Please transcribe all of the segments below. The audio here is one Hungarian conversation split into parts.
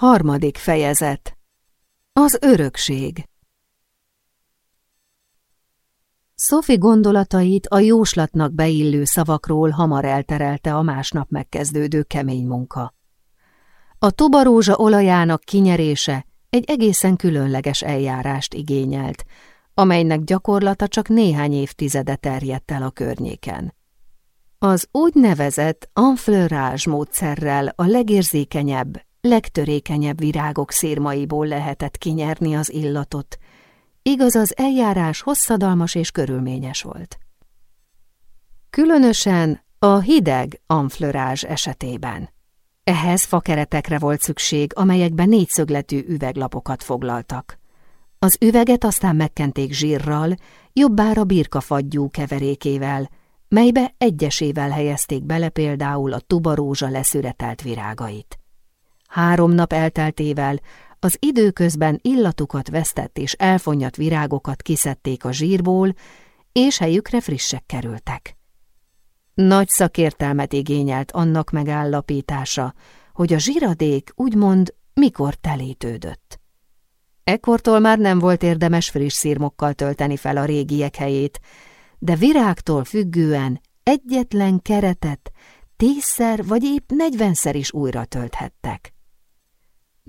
Harmadik fejezet Az örökség Sophie gondolatait a jóslatnak beillő szavakról hamar elterelte a másnap megkezdődő kemény munka. A tubarózsa olajának kinyerése egy egészen különleges eljárást igényelt, amelynek gyakorlata csak néhány évtizede terjedt el a környéken. Az úgynevezett enfleurage módszerrel a legérzékenyebb, legtörékenyebb virágok szírmaiból lehetett kinyerni az illatot, igaz az eljárás hosszadalmas és körülményes volt. Különösen a hideg amflörázs esetében. Ehhez fakeretekre volt szükség, amelyekben négyszögletű üveglapokat foglaltak. Az üveget aztán megkenték zsírral, jobbára birkafagyú keverékével, melybe egyesével helyezték bele például a tubarózsa leszüretelt virágait. Három nap elteltével az időközben illatukat vesztett és elfonyat virágokat kiszedték a zsírból, és helyükre frissek kerültek. Nagy szakértelmet igényelt annak megállapítása, hogy a zsiradék úgymond mikor telítődött. Ekkortól már nem volt érdemes friss szírmokkal tölteni fel a régiek helyét, de virágtól függően egyetlen keretet tízszer vagy épp negyvenszer is újra tölthettek.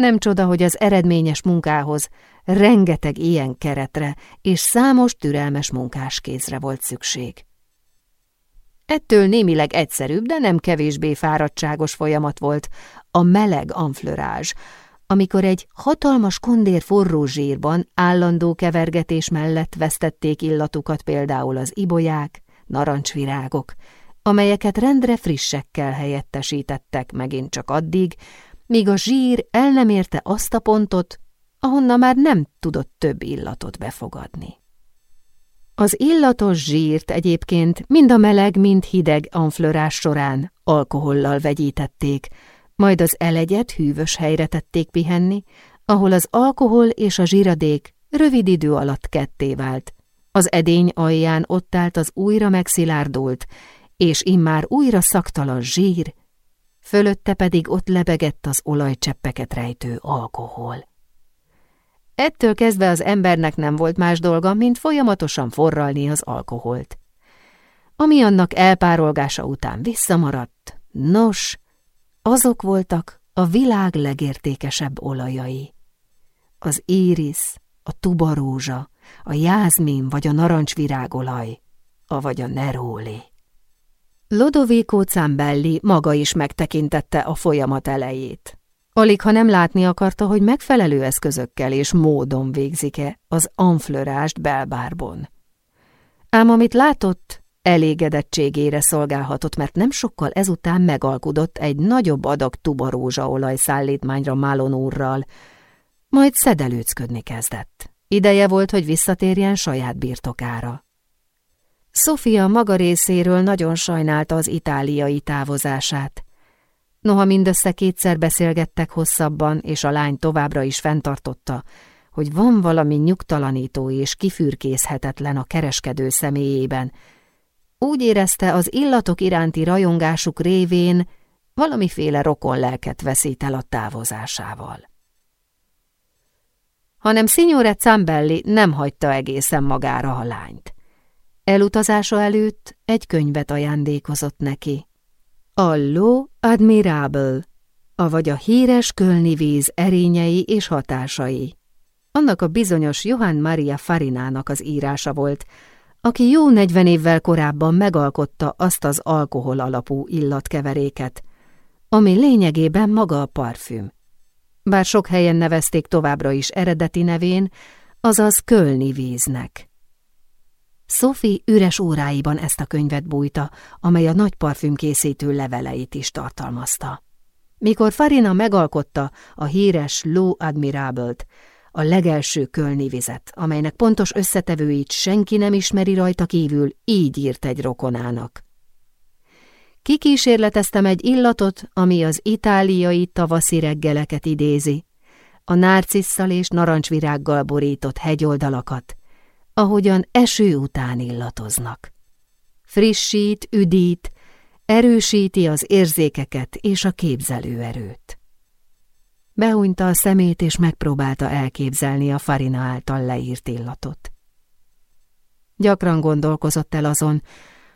Nem csoda, hogy az eredményes munkához rengeteg ilyen keretre és számos türelmes munkáskézre volt szükség. Ettől némileg egyszerűbb, de nem kevésbé fáradtságos folyamat volt a meleg amflörázs, amikor egy hatalmas kondér forró zsírban állandó kevergetés mellett vesztették illatukat például az ibolyák, narancsvirágok, amelyeket rendre frissekkel helyettesítettek megint csak addig, míg a zsír el nem érte azt a pontot, ahonna már nem tudott több illatot befogadni. Az illatos zsírt egyébként mind a meleg, mind hideg anflörás során alkohollal vegyítették, majd az elegyet hűvös helyre tették pihenni, ahol az alkohol és a zsíradék rövid idő alatt ketté vált. Az edény alján ott állt az újra megszilárdult, és immár újra szaktalan zsír, fölötte pedig ott lebegett az olajcseppeket rejtő alkohol. Ettől kezdve az embernek nem volt más dolga, mint folyamatosan forralni az alkoholt. Ami annak elpárolgása után visszamaradt, nos, azok voltak a világ legértékesebb olajai. Az íris, a tubarózsa, a jázmin vagy a narancsvirágolaj, avagy a neróli. Lodovico Zambelli maga is megtekintette a folyamat elejét. Alig, ha nem látni akarta, hogy megfelelő eszközökkel és módon végzik-e az anflörást belbárban. Ám amit látott, elégedettségére szolgálhatott, mert nem sokkal ezután megalkudott egy nagyobb adag tubarózsaolaj szállítmányra Málon úrral, majd szedelőcködni kezdett. Ideje volt, hogy visszatérjen saját birtokára. Sofia maga részéről nagyon sajnálta az itáliai távozását. Noha mindössze kétszer beszélgettek hosszabban, és a lány továbbra is fenntartotta, hogy van valami nyugtalanító és kifürkészhetetlen a kereskedő személyében, úgy érezte az illatok iránti rajongásuk révén valamiféle rokon lelket veszít el a távozásával. Hanem Signore Zambelli nem hagyta egészen magára a lányt. Elutazása előtt egy könyvet ajándékozott neki. A Lo Admirable, avagy a híres kölni víz erényei és hatásai. Annak a bizonyos Johann Maria Farinának az írása volt, aki jó negyven évvel korábban megalkotta azt az alkohol alapú illatkeveréket, ami lényegében maga a parfüm. Bár sok helyen nevezték továbbra is eredeti nevén, azaz kölni víznek. Sophie üres óráiban ezt a könyvet bújta, amely a nagy parfümkészítő leveleit is tartalmazta. Mikor Farina megalkotta a híres Low Admirable-t, a legelső kölni vizet, amelynek pontos összetevőit senki nem ismeri rajta kívül, így írt egy rokonának. Kikísérleteztem egy illatot, ami az itáliai tavaszi reggeleket idézi, a nárcisszal és narancsvirággal borított hegyoldalakat, ahogyan eső után illatoznak. Frissít, üdít, erősíti az érzékeket és a képzelőerőt. Behunyta a szemét, és megpróbálta elképzelni a Farina által leírt illatot. Gyakran gondolkozott el azon,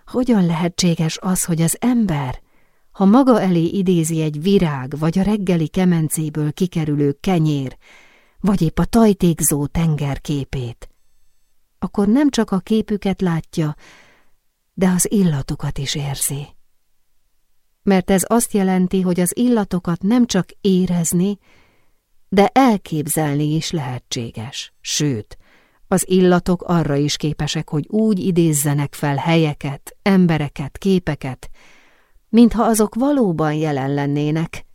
hogyan lehetséges az, hogy az ember, ha maga elé idézi egy virág, vagy a reggeli kemencéből kikerülő kenyér, vagy épp a tajtékzó tenger képét, akkor nem csak a képüket látja, de az illatokat is érzi. Mert ez azt jelenti, hogy az illatokat nem csak érezni, de elképzelni is lehetséges, sőt, az illatok arra is képesek, hogy úgy idézzenek fel helyeket, embereket, képeket, mintha azok valóban jelen lennének,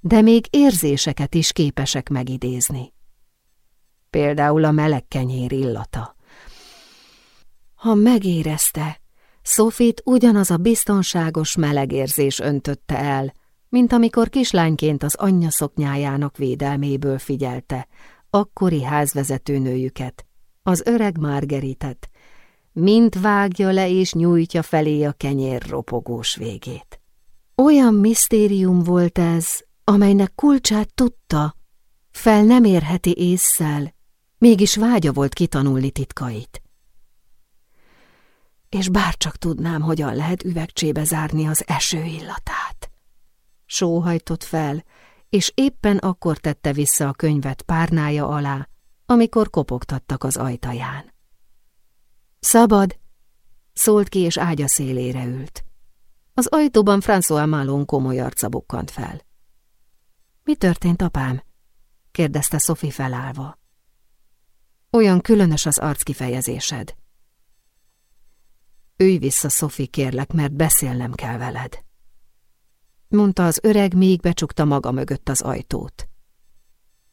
de még érzéseket is képesek megidézni. Például a meleg kenyér illata. Ha megérezte, Sofit ugyanaz a biztonságos melegérzés öntötte el, mint amikor kislányként az anyja szoknyájának védelméből figyelte, akkori házvezetőnőjüket, az öreg Margeritet, mint vágja le és nyújtja felé a kenyér ropogós végét. Olyan misztérium volt ez, amelynek kulcsát tudta, fel nem érheti észszel, mégis vágya volt kitanulni titkait. És bárcsak tudnám, hogyan lehet üvegcsébe zárni az eső illatát. Sóhajtott fel, és éppen akkor tette vissza a könyvet párnája alá, amikor kopogtattak az ajtaján. Szabad! Szólt ki, és ágya szélére ült. Az ajtóban François Malon komoly arca bukkant fel. Mi történt, apám? kérdezte Sophie felállva. Olyan különös az arckifejezésed. Ülj vissza, Sophie, kérlek, mert beszélnem kell veled. Mondta az öreg, még becsukta maga mögött az ajtót.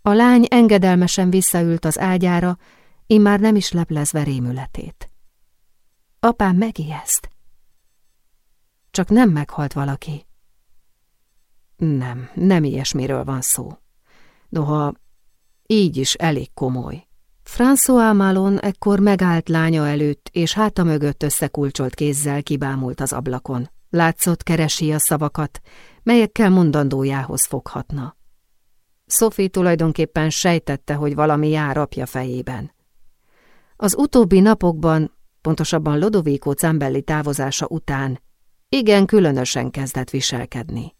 A lány engedelmesen visszaült az ágyára, már nem is leplezve rémületét. Apám megijeszt. Csak nem meghalt valaki. Nem, nem ilyesmiről van szó. Noha így is elég komoly. François Malon ekkor megállt lánya előtt, és háta mögött összekulcsolt kézzel kibámult az ablakon. Látszott keresi a szavakat, melyekkel mondandójához foghatna. Sophie tulajdonképpen sejtette, hogy valami jár apja fejében. Az utóbbi napokban, pontosabban Lodovico Cambelli távozása után, igen különösen kezdett viselkedni.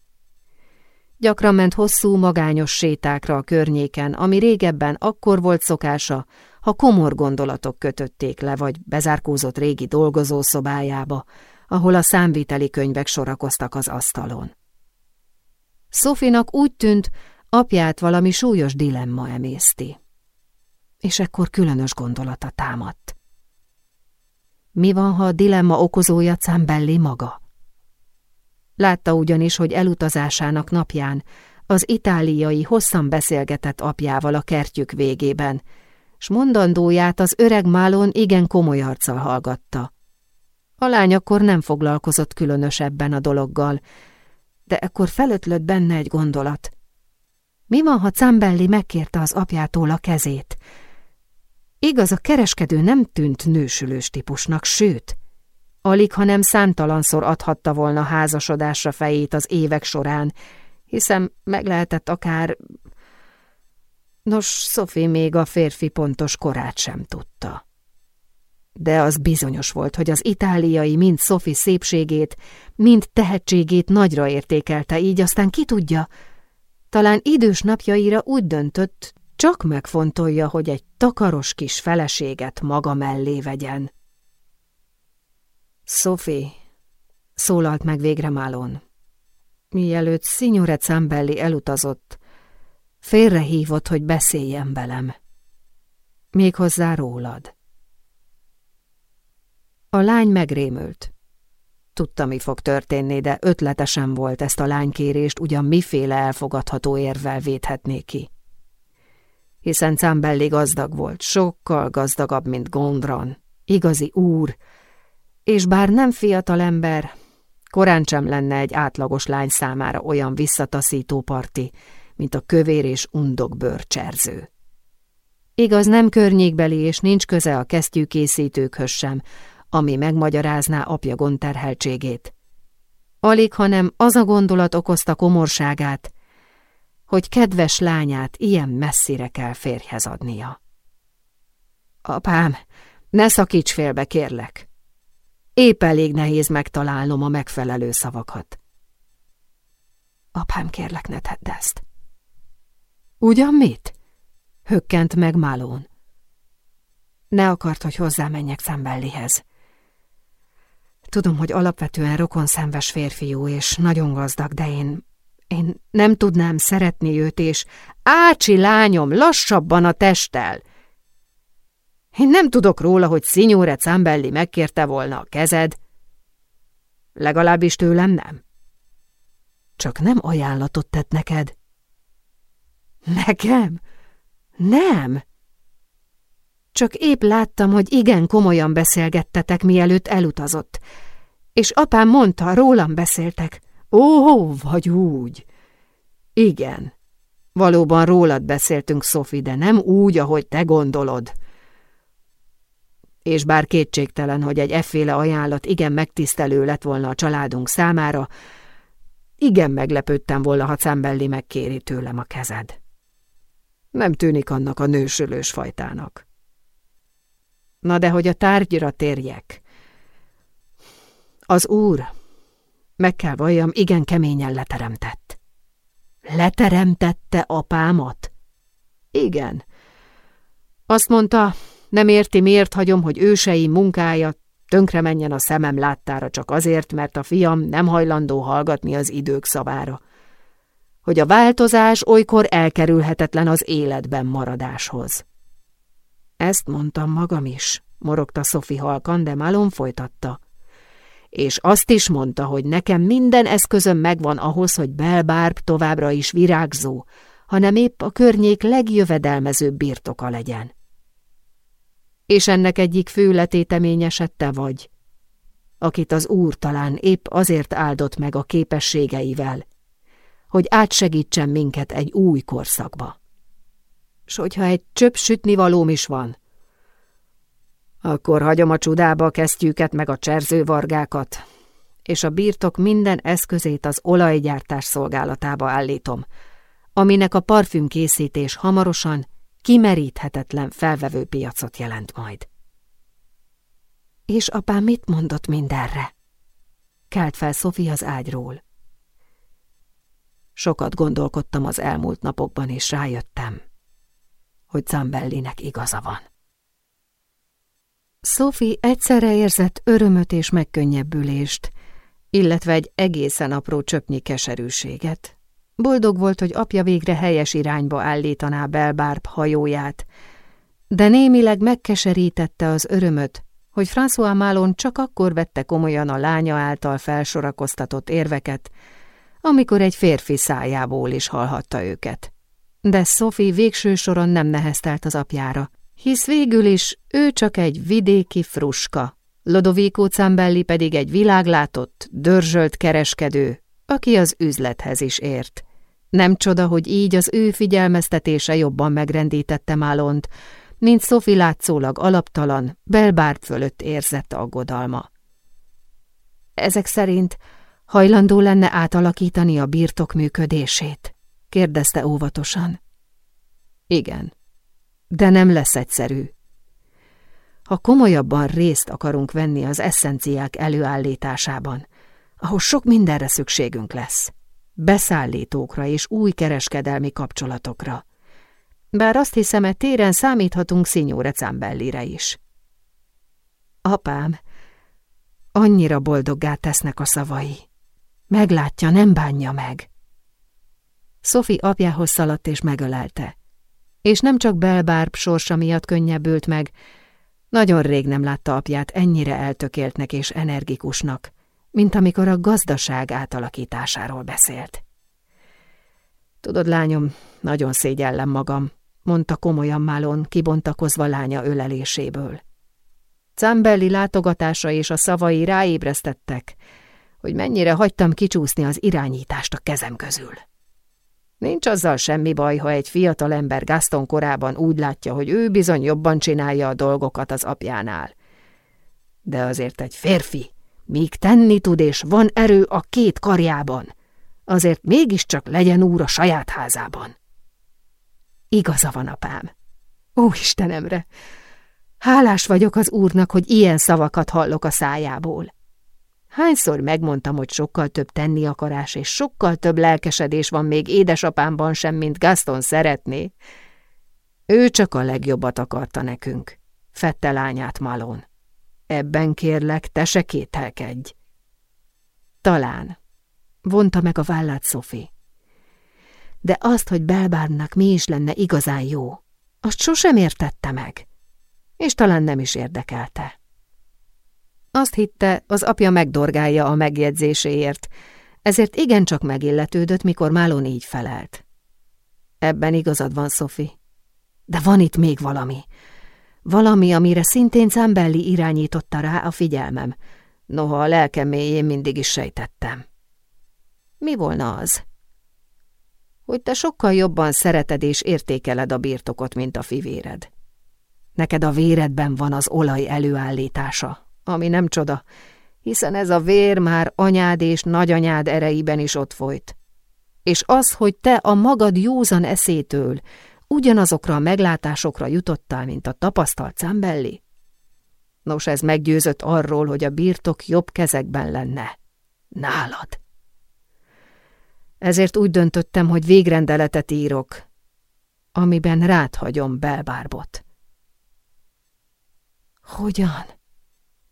Gyakran ment hosszú, magányos sétákra a környéken, ami régebben akkor volt szokása, ha komor gondolatok kötötték le, vagy bezárkózott régi dolgozószobájába, ahol a számviteli könyvek sorakoztak az asztalon. Szofinak úgy tűnt, apját valami súlyos dilemma emészti. És ekkor különös gondolata támadt. Mi van, ha a dilemma okozója Cambelli maga? Látta ugyanis, hogy elutazásának napján az itáliai hosszan beszélgetett apjával a kertjük végében, s mondandóját az öreg málon igen komoly arccal hallgatta. A lány akkor nem foglalkozott különösebben a dologgal, de ekkor felötlött benne egy gondolat. Mi van, ha Cambelli megkérte az apjától a kezét? Igaz, a kereskedő nem tűnt nősülős típusnak, sőt, alig, ha nem szántalanszor adhatta volna házasodásra fejét az évek során, hiszen meg lehetett akár... Nos, Sophie még a férfi pontos korát sem tudta. De az bizonyos volt, hogy az itáliai mind Sophie szépségét, mind tehetségét nagyra értékelte, így aztán ki tudja, talán idős napjaira úgy döntött, csak megfontolja, hogy egy takaros kis feleséget maga mellé vegyen. Sophie, szólalt meg végre Málon. Mielőtt Signore Zambelli elutazott, félrehívott, hogy beszéljen velem. Méghozzá rólad. A lány megrémült. Tudta, mi fog történni, de ötletesen volt ezt a lánykérést ugyan miféle elfogadható érvel védhetné ki. Hiszen Cambelli gazdag volt, sokkal gazdagabb, mint Gondran, igazi úr, és bár nem fiatal ember, korán sem lenne egy átlagos lány számára olyan visszataszító parti, mint a kövér és undok bőrcserző. Igaz, nem környékbeli és nincs köze a kesztyűkészítőkhöz sem, ami megmagyarázná apja gondterheltségét. Alig, hanem az a gondolat okozta komorságát, hogy kedves lányát ilyen messzire kell férjhez adnia. Apám, ne szakíts félbe, kérlek! Épp elég nehéz megtalálnom a megfelelő szavakat. Apám, kérlek, ne tedd ezt. Ugyan mit? Hökkent meg Málón. Ne akart, hogy hozzámenjek Szembellihez. Tudom, hogy alapvetően rokon szemves férfiú és nagyon gazdag, de én... Én nem tudnám szeretni őt, és... Ácsi lányom, lassabban a testtel! Én nem tudok róla, hogy Signore Zambelli megkérte volna a kezed. Legalábbis tőlem nem. Csak nem ajánlatot tett neked. Nekem? Nem! Csak épp láttam, hogy igen komolyan beszélgettetek, mielőtt elutazott. És apám mondta, rólam beszéltek. Ó, vagy úgy. Igen. Valóban rólad beszéltünk, Sophie, de nem úgy, ahogy te gondolod. És bár kétségtelen, hogy egy efféle ajánlat igen megtisztelő lett volna a családunk számára, igen meglepődtem volna, ha Cembelli megkéri tőlem a kezed. Nem tűnik annak a nősülős fajtának. Na de hogy a tárgyra térjek. Az úr, meg kell valljam, igen keményen leteremtett. Leteremtette apámat? Igen. Azt mondta, nem érti, miért hagyom, hogy ősei munkája tönkre menjen a szemem láttára csak azért, mert a fiam nem hajlandó hallgatni az idők szavára. Hogy a változás olykor elkerülhetetlen az életben maradáshoz. Ezt mondtam magam is, morogta Sophie halkan, de Malon folytatta. És azt is mondta, hogy nekem minden eszközöm megvan ahhoz, hogy Belbárb továbbra is virágzó, hanem épp a környék legjövedelmezőbb birtoka legyen. És ennek egyik fő letéteményese te vagy, akit az úr talán épp azért áldott meg a képességeivel, hogy átsegítsen minket egy új korszakba. S hogyha egy csöpp sütnivalóm is van, akkor hagyom a csudába a kesztyűket meg a cserzővargákat, és a birtok minden eszközét az olajgyártás szolgálatába állítom, aminek a parfümkészítés hamarosan kimeríthetetlen felvevő piacot jelent majd. És apám mit mondott mindenre? Kelt fel Szofi az ágyról. Sokat gondolkodtam az elmúlt napokban, és rájöttem hogy Zambellinek igaza van. Sophie egyszerre érzett örömöt és megkönnyebbülést, illetve egy egészen apró csöpnyi keserűséget. Boldog volt, hogy apja végre helyes irányba állítaná Belbárb hajóját, de némileg megkeserítette az örömöt, hogy François Málon csak akkor vette komolyan a lánya által felsorakoztatott érveket, amikor egy férfi szájából is hallhatta őket. De Sophie végső soron nem neheztelt az apjára, hisz végül is ő csak egy vidéki fruska, Lodovico Zambelli pedig egy világlátott, dörzsölt kereskedő, aki az üzlethez is ért. Nem csoda, hogy így az ő figyelmeztetése jobban megrendítette Málont, mint Sophie látszólag alaptalan, belbárd fölött érzett aggodalma. Ezek szerint hajlandó lenne átalakítani a birtok működését kérdezte óvatosan. Igen, de nem lesz egyszerű. Ha komolyabban részt akarunk venni az eszenciák előállításában, ahhoz sok mindenre szükségünk lesz. Beszállítókra és új kereskedelmi kapcsolatokra. Bár azt hiszem, e téren számíthatunk Szinyóre Cambellire is. Apám, annyira boldoggá tesznek a szavai. Meglátja, nem bánja meg. Sophie apjához szaladt és megölelte. És nem csak Belbárb sorsa miatt könnyebbült meg, nagyon rég nem látta apját ennyire eltökéltnek és energikusnak, mint amikor a gazdaság átalakításáról beszélt. Tudod, lányom, nagyon szégyellem magam, mondta komolyan Málon, kibontakozva lánya öleléséből. Cambelli látogatása és a szavai ráébresztettek, hogy mennyire hagytam kicsúszni az irányítást a kezem közül. Nincs azzal semmi baj, ha egy fiatal ember Gaston korában úgy látja, hogy ő bizony jobban csinálja a dolgokat az apjánál. De azért egy férfi, míg tenni tud és van erő a két karjában, azért mégiscsak legyen úr a saját házában. Igaza van, apám. Ó, Istenemre! Hálás vagyok az úrnak, hogy ilyen szavakat hallok a szájából. Hányszor megmondtam, hogy sokkal több tenni akarás és sokkal több lelkesedés van még édesapámban sem, mint Gaston szeretné. Ő csak a legjobbat akarta nekünk, fette lányát Malon. Ebben kérlek, te se kételkedj. Talán, vonta meg a vállát Sophie. De azt, hogy Belbárnak mi is lenne igazán jó, azt sosem értette meg, és talán nem is érdekelte. Azt hitte, az apja megdorgálja a megjegyzéséért, ezért igencsak megilletődött, mikor Málon így felelt. Ebben igazad van, Sophie. De van itt még valami. Valami, amire szintén Zambelli irányította rá a figyelmem, noha a lelkem mélyén mindig is sejtettem. Mi volna az? Hogy te sokkal jobban szereted és értékeled a birtokot, mint a fivéred. Neked a véredben van az olaj előállítása, ami nem csoda, hiszen ez a vér már anyád és nagyanyád ereiben is ott folyt. És az, hogy te a magad józan eszétől ugyanazokra a meglátásokra jutottál, mint a tapasztalt Zambelli? Nos, ez meggyőzött arról, hogy a birtok jobb kezekben lenne. Nálad. Ezért úgy döntöttem, hogy végrendeletet írok, amiben ráthagyom Belbárbot. Hogyan?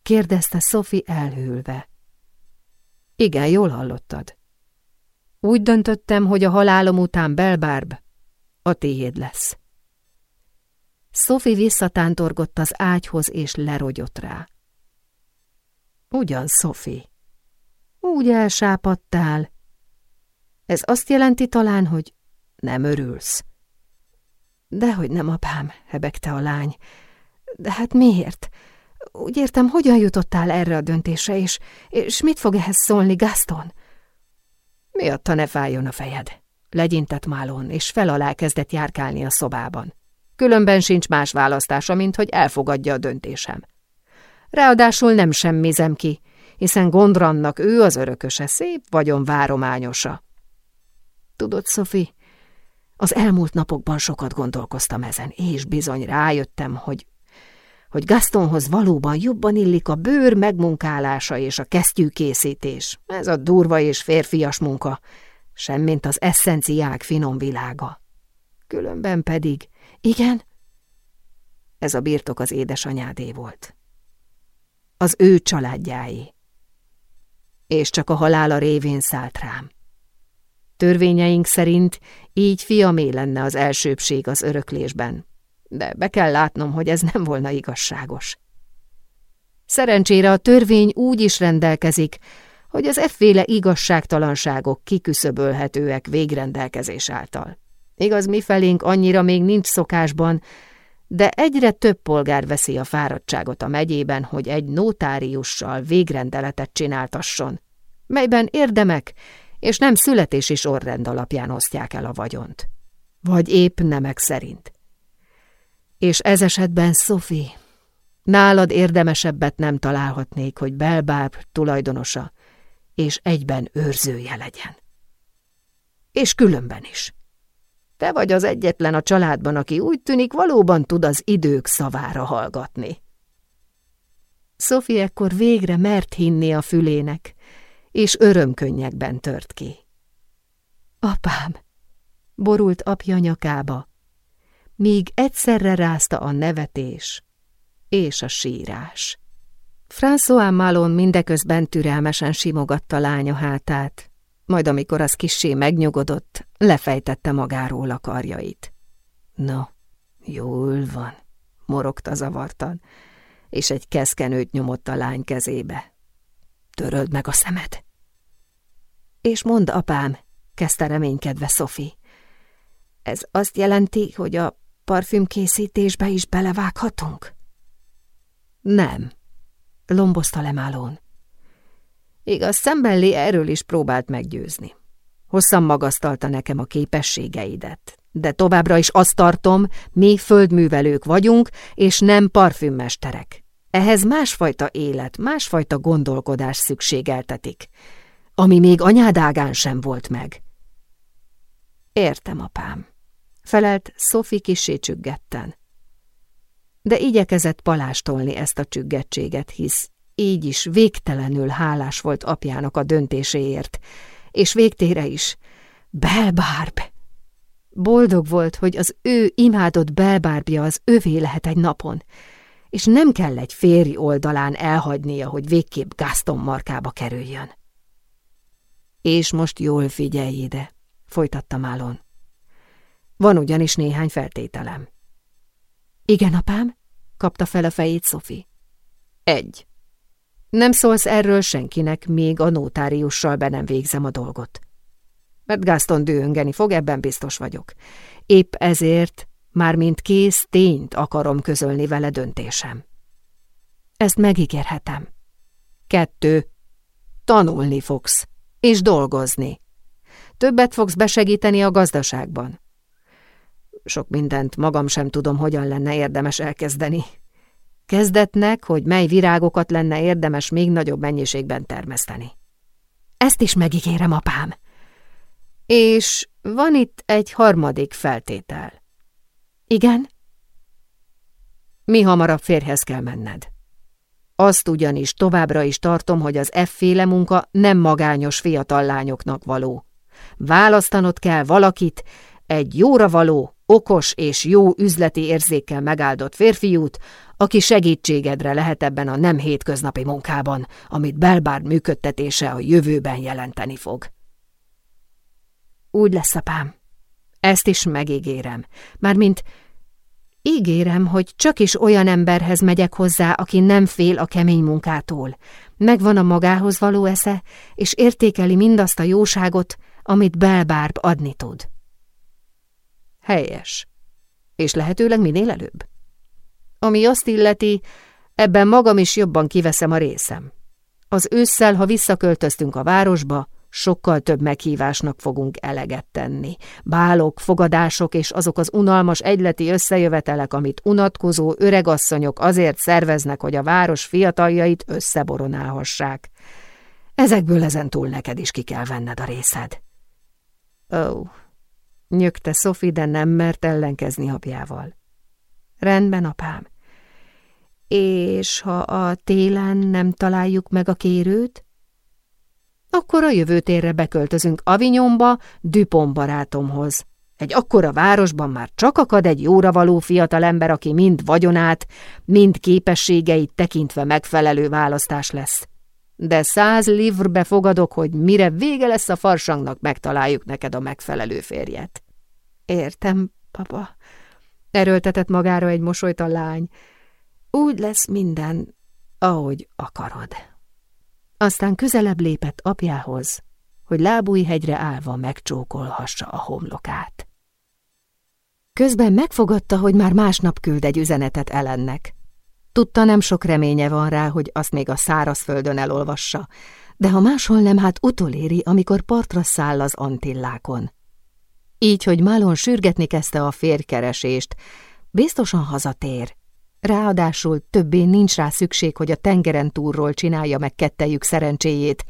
kérdezte Sophie elhűlve. Igen, jól hallottad. Úgy döntöttem, hogy a halálom után Belbárb a tiéd lesz. Sophie visszatántorgott az ágyhoz, és lerogyott rá. Ugyan, Sophie. Úgy elsápadtál. Ez azt jelenti talán, hogy nem örülsz. Dehogy nem, apám, hebegte a lány. De hát miért? Úgy értem, hogyan jutottál erre a döntésre, és, és mit fog ehhez szólni Gaston? Miatta ne fájjon a fejed, legyintett Málon, és fel alá kezdett járkálni a szobában. Különben sincs más választása, mint hogy elfogadja a döntésem. Ráadásul nem semmizem ki, hiszen Gondrannak ő az örököse, szép vagyon várományosa. Tudod, Sophie, az elmúlt napokban sokat gondolkoztam ezen, és bizony rájöttem, hogy hogy Gastonhoz valóban jobban illik a bőr megmunkálása és a kesztyűkészítés. Ez a durva és férfias munka, semmint az eszenciák finom világa. Különben pedig, igen, ez a birtok az édesanyádé volt. Az ő családjáé. És csak a halála révén szállt rám. Törvényeink szerint így fiamé lenne az elsőbség az öröklésben, de be kell látnom, hogy ez nem volna igazságos. Szerencsére a törvény úgy is rendelkezik, hogy az efféle igazságtalanságok kiküszöbölhetőek végrendelkezés által. Igaz, mifelénk annyira még nincs szokásban, de egyre több polgár veszi a fáradtságot a megyében, hogy egy notáriussal végrendeletet csináltasson, melyben érdemek és nem születési sorrend alapján osztják el a vagyont. Vagy épp nemek szerint. És ez esetben, Sophie, nálad érdemesebbet nem találhatnék, hogy Belbáb tulajdonosa és egyben őrzője legyen. És különben is. Te vagy az egyetlen a családban, aki úgy tűnik valóban tud az idők szavára hallgatni. Sophie ekkor végre mert hinni a fülének, és örömkönnyekben tört ki. Apám, borult apja nyakába, míg egyszerre rázta a nevetés és a sírás. François Malon mindeközben türelmesen simogatta lánya hátát, majd amikor az kissé megnyugodott, lefejtette magáról a karjait. No, jól van, morogta zavartan, és egy keszkenőt nyomott a lány kezébe. Töröld meg a szemed! És mond, apám, kezdte reménykedve Sophie. Ez azt jelenti, hogy a parfümkészítésbe is belevághatunk? Nem, lombozta lemálón. Igaz, Szembelli erről is próbált meggyőzni. Hosszan magasztalta nekem a képességeidet, de továbbra is azt tartom, mi földművelők vagyunk, és nem parfümmesterek. Ehhez másfajta élet, másfajta gondolkodás szükségeltetik. ami még anyádágán sem volt meg. Értem, apám, felelt Sophie kisé csüggetten. De igyekezett palástolni ezt a csüggettséget, hisz így is végtelenül hálás volt apjának a döntéséért, és végtére is, Belbárb! Boldog volt, hogy az ő imádott belbárbja az övé lehet egy napon, és nem kell egy férj oldalán elhagynia, hogy végképp Gaston markába kerüljön. És most jól figyelj ide, folytatta Málon. Van ugyanis néhány feltételem. Igen, apám? Kapta fel a fejét Sophie. Egy. Nem szólsz erről senkinek, még a notáriussal be nem végzem a dolgot. Mert Gaston dühöngeni fog, ebben biztos vagyok. Épp ezért már mint kész tényt akarom közölni vele döntésem. Ezt megígérhetem. Kettő. Tanulni fogsz, és dolgozni. Többet fogsz besegíteni a gazdaságban. Sok mindent magam sem tudom, hogyan lenne érdemes elkezdeni. Kezdetnek, hogy mely virágokat lenne érdemes még nagyobb mennyiségben termeszteni. Ezt is megígérem, apám. És van itt egy harmadik feltétel. Igen? Mi hamarabb férhez kell menned. Azt ugyanis továbbra is tartom, hogy az efféle munka nem magányos fiatal lányoknak való. Választanod kell valakit, egy jóra való, okos és jó üzleti érzékkel megáldott férfiút, aki segítségedre lehet ebben a nem hétköznapi munkában, amit Belbár működtetése a jövőben jelenteni fog. Úgy lesz, apám. Ezt is megígérem. Mármint ígérem, hogy csak is olyan emberhez megyek hozzá, aki nem fél a kemény munkától. Megvan a magához való esze, és értékeli mindazt a jóságot, amit Belbárb adni tud. Helyes. És lehetőleg minél előbb. Ami azt illeti, ebben magam is jobban kiveszem a részem. Az ősszel, ha visszaköltöztünk a városba, sokkal több meghívásnak fogunk eleget tenni. Bálok, fogadások és azok az unalmas egyleti összejövetelek, amit unatkozó öregasszonyok azért szerveznek, hogy a város fiataljait összeboronálhassák. Ezekből ezen túl neked is ki kell venned a részed. Ó, oh, nyögte Sophie, de nem mert ellenkezni apjával. Rendben, apám. És ha a télen nem találjuk meg a kérőt? Akkor a jövő térre beköltözünk Avignonba, Dupont barátomhoz. Egy akkora városban már csak akad egy jóra való fiatalember, aki mind vagyonát, mind képességeit tekintve megfelelő választás lesz. De száz livrbe fogadok, hogy mire vége lesz a farsangnak, megtaláljuk neked a megfelelő férjet. Értem, papa. Erőltetett magára egy mosolyt a lány. Úgy lesz minden, ahogy akarod. Aztán közelebb lépett apjához, hogy lábújhegyre állva megcsókolhassa a homlokát. Közben megfogadta, hogy már másnap küld egy üzenetet Ellennek. Tudta, nem sok reménye van rá, hogy azt még a szárazföldön elolvassa, de ha máshol nem, hát utoléri, amikor partra száll az Antillákon. Így, hogy Málon sürgetni kezdte a férkeresést, biztosan hazatér, Ráadásul többé nincs rá szükség, hogy a tengeren túlról csinálja meg kettejük szerencséjét,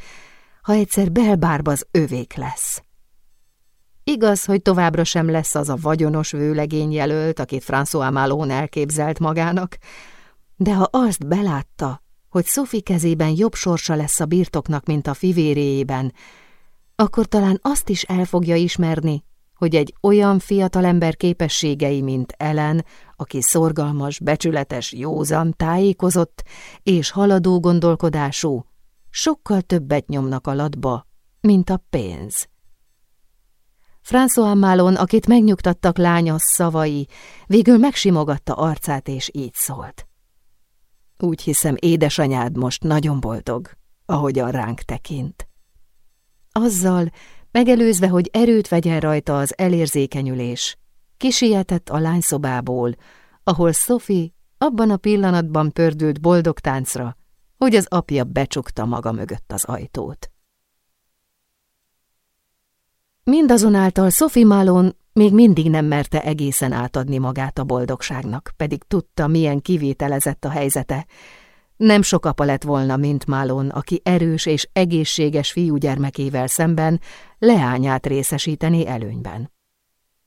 ha egyszer belbárba az övék lesz. Igaz, hogy továbbra sem lesz az a vagyonos vőlegény jelölt, akit François Malone elképzelt magának, de ha azt belátta, hogy Sophie kezében jobb sorsa lesz a birtoknak, mint a fivéréjében, akkor talán azt is el fogja ismerni, hogy egy olyan fiatalember képességei, mint Ellen, aki szorgalmas, becsületes, józan, tájékozott és haladó gondolkodású, sokkal többet nyomnak alatba, mint a pénz. François Malon, akit megnyugtattak lánya szavai, végül megsimogatta arcát, és így szólt. Úgy hiszem, édesanyád most nagyon boldog, ahogyan ránk tekint. Azzal, megelőzve, hogy erőt vegyen rajta az elérzékenyülés, kisietett a lányszobából, ahol Sophie abban a pillanatban pördült boldog táncra, hogy az apja becsukta maga mögött az ajtót. Mindazonáltal Sophie Malone még mindig nem merte egészen átadni magát a boldogságnak, pedig tudta, milyen kivételezett a helyzete, Nem sok apa lett volna, mint Málon, aki erős és egészséges fiúgyermekével szemben leányát részesíteni előnyben.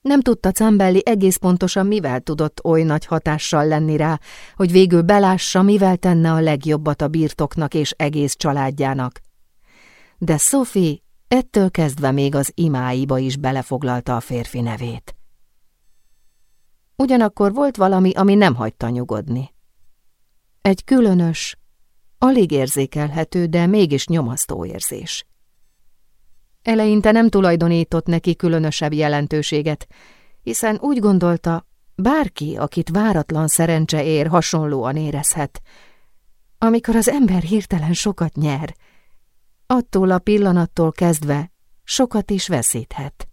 Nem tudta Cambelli egész pontosan, mivel tudott oly nagy hatással lenni rá, hogy végül belássa, mivel tenne a legjobbat a birtoknak és egész családjának. De Sophie ettől kezdve még az imáiba is belefoglalta a férfi nevét. Ugyanakkor volt valami, ami nem hagyta nyugodni. Egy különös, alig érzékelhető, de mégis nyomasztó érzés. Eleinte nem tulajdonított neki különösebb jelentőséget, hiszen úgy gondolta, bárki, akit váratlan szerencse ér, hasonlóan érezhet. Amikor az ember hirtelen sokat nyer, attól a pillanattól kezdve sokat is veszíthet.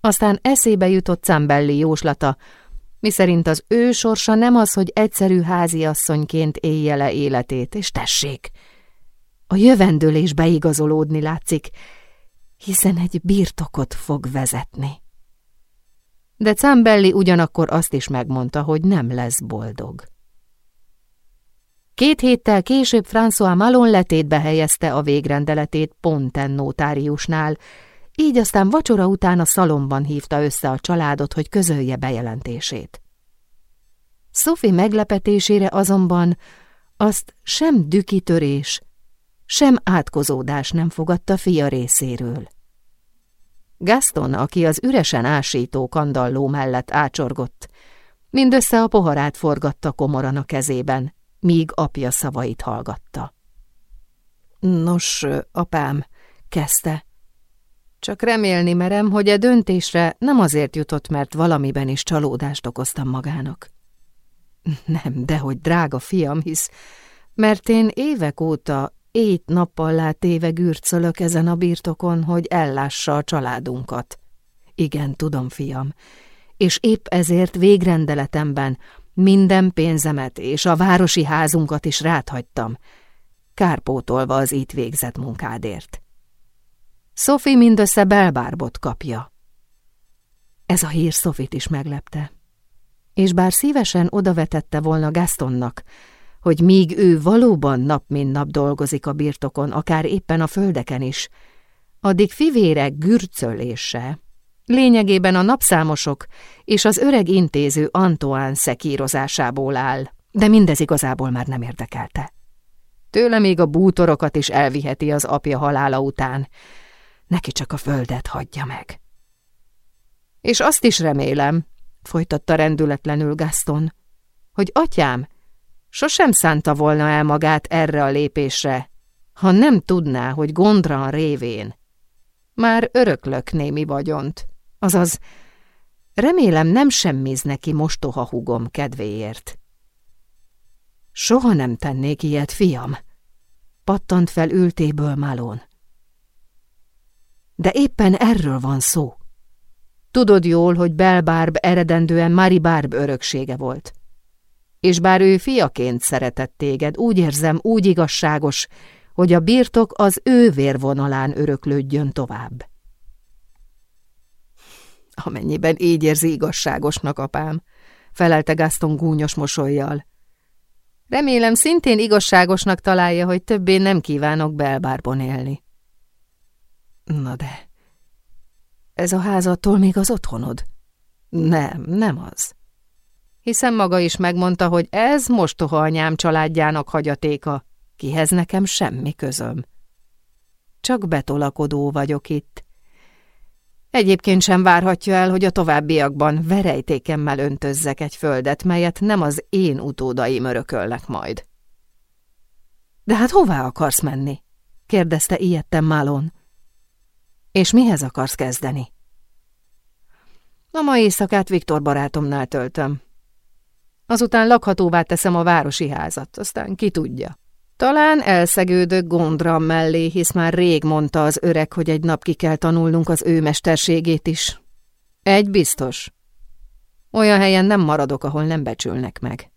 Aztán eszébe jutott Cambelli jóslata, miszerint az ő sorsa nem az, hogy egyszerű háziasszonyként élje le életét, és tessék, a jövendőlés beigazolódni látszik, hiszen egy birtokot fog vezetni. De Cambelli ugyanakkor azt is megmondta, hogy nem lesz boldog. Két héttel később François Malon letétbe helyezte a végrendeletét Ponten notáriusnál, így aztán vacsora után a szalomban hívta össze a családot, hogy közölje bejelentését. Sophie meglepetésére azonban azt sem dükitörés, sem átkozódás nem fogadta fia részéről. Gaston, aki az üresen ásító kandalló mellett ácsorgott, mindössze a poharát forgatta komoran a kezében, míg apja szavait hallgatta. Nos, apám, kezdte. Csak remélni merem, hogy a e döntésre nem azért jutott, mert valamiben is csalódást okoztam magának. Nem, dehogy drága fiam, hisz, mert én évek óta ét nappal téve gürcölök ezen a birtokon, hogy ellássa a családunkat. Igen, tudom, fiam, és épp ezért végrendeletemben minden pénzemet és a városi házunkat is ráthagytam, kárpótolva az itt végzett munkádért. Sophie mindössze belbárbot kapja. Ez a hír Sofit is meglepte, és bár szívesen odavetette volna Gastonnak, hogy míg ő valóban nap mint nap dolgozik a birtokon, akár éppen a földeken is, addig fivérek gürcölése, lényegében a napszámosok és az öreg intéző Antoine szekírozásából áll, de mindez igazából már nem érdekelte. Tőle még a bútorokat is elviheti az apja halála után, neki csak a földet hagyja meg. És azt is remélem, folytatta rendületlenül Gaston, hogy atyám Sosem szánta volna el magát erre a lépésre, ha nem tudná, hogy Gondran révén. Már öröklök némi vagyont, azaz remélem nem semmiz neki mostoha hugom kedvéért. Soha nem tennék ilyet, fiam, pattant fel ültéből Malon. De éppen erről van szó. Tudod jól, hogy Belbárb eredendően Maribárb öröksége volt és bár ő fiaként szeretett téged, úgy érzem, úgy igazságos, hogy a birtok az ő vérvonalán öröklődjön tovább. Amennyiben így érzi igazságosnak, apám, felelte Gaston gúnyos mosolyjal. Remélem szintén igazságosnak találja, hogy többé nem kívánok belbárban élni. Na de, ez a házattól még az otthonod? Nem, nem az hiszen maga is megmondta, hogy ez mostoha anyám családjának hagyatéka, kihez nekem semmi közöm. Csak betolakodó vagyok itt. Egyébként sem várhatja el, hogy a továbbiakban verejtékemmel öntözzek egy földet, melyet nem az én utódaim örökölnek majd. De hát hová akarsz menni? kérdezte ijedtem Málon. És mihez akarsz kezdeni? A mai éjszakát Viktor barátomnál töltöm. Azután lakhatóvá teszem a városi házat, aztán ki tudja. Talán elszegődök Gondram mellé, hisz már rég mondta az öreg, hogy egy nap ki kell tanulnunk az ő mesterségét is. Egy biztos. Olyan helyen nem maradok, ahol nem becsülnek meg.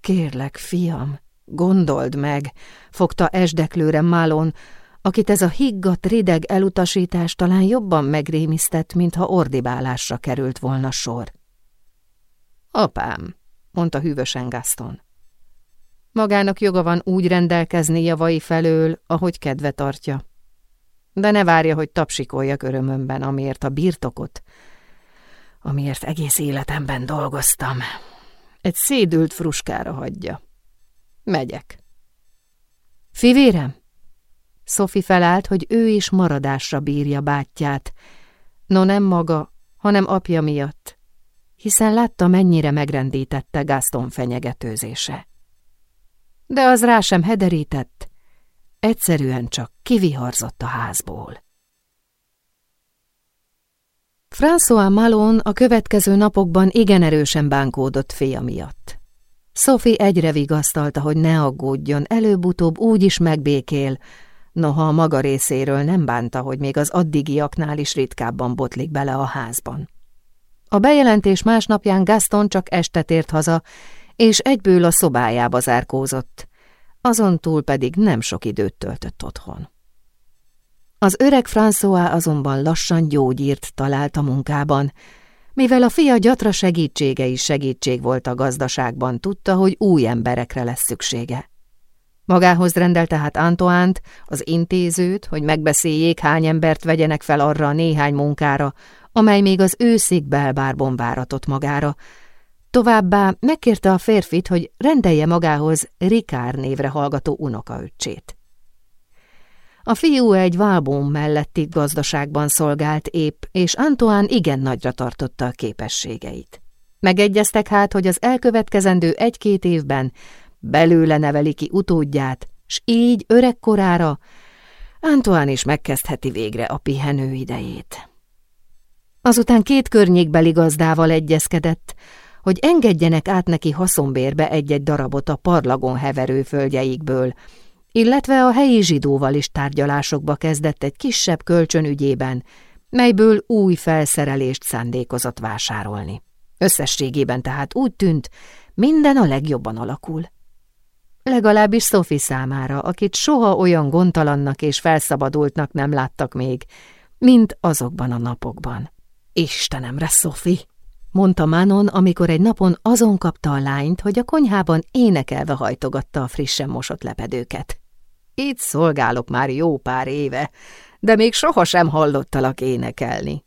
Kérlek, fiam, gondold meg, fogta esdeklőre Málon, akit ez a higgadt, rideg elutasítás talán jobban megrémisztett, mintha ordibálásra került volna sor. Apám, mondta hűvösen Gaston. Magának joga van úgy rendelkezni javai felől, ahogy kedve tartja. De ne várja, hogy tapsikoljak örömömben, amiért a birtokot, amiért egész életemben dolgoztam, egy szédült fruskára hagyja. Megyek. Fivérem? Sophie felállt, hogy ő is maradásra bírja bátyját. No nem maga, hanem apja miatt, hiszen látta, mennyire megrendítette Gaston fenyegetőzése. De az rá sem hederített, egyszerűen csak kiviharzott a házból. François Malon a következő napokban igen erősen bánkódott fia miatt. Sophie egyre vigasztalta, hogy ne aggódjon, előbb-utóbb úgy is megbékél, noha a maga részéről nem bánta, hogy még az addigiaknál is ritkábban botlik bele a házban. A bejelentés másnapján Gaston csak este tért haza, és egyből a szobájába zárkózott, azon túl pedig nem sok időt töltött otthon. Az öreg François azonban lassan gyógyírt talált a munkában, mivel a fia gyatra segítsége is segítség volt a gazdaságban, tudta, hogy új emberekre lesz szüksége. Magához rendelt tehát Antoánt, az intézőt, hogy megbeszéljék, hány embert vegyenek fel arra a néhány munkára, amely még az őszig belbárban váratott magára. Továbbá megkérte a férfit, hogy rendelje magához Rikár névre hallgató unokaöccsét. A fiú egy Valbón melletti gazdaságban szolgált épp, és Antoine igen nagyra tartotta a képességeit. Megegyeztek hát, hogy az elkövetkezendő egy-két évben belőle neveli ki utódját, s így öregkorára Antoine is megkezdheti végre a pihenő idejét. Azután két környékbeli gazdával egyezkedett, hogy engedjenek át neki haszonbérbe egy-egy darabot a parlagon heverő földjeikből, illetve a helyi zsidóval is tárgyalásokba kezdett egy kisebb kölcsönügyében, melyből új felszerelést szándékozott vásárolni. Összességében tehát úgy tűnt, minden a legjobban alakul. Legalábbis Sophie számára, akit soha olyan gondtalannak és felszabadultnak nem láttak még, mint azokban a napokban. Istenemre, Sophie! Mondta Manon, amikor egy napon azon kapta a lányt, hogy a konyhában énekelve hajtogatta a frissen mosott lepedőket. Itt szolgálok már jó pár éve, de még sohasem hallottalak énekelni.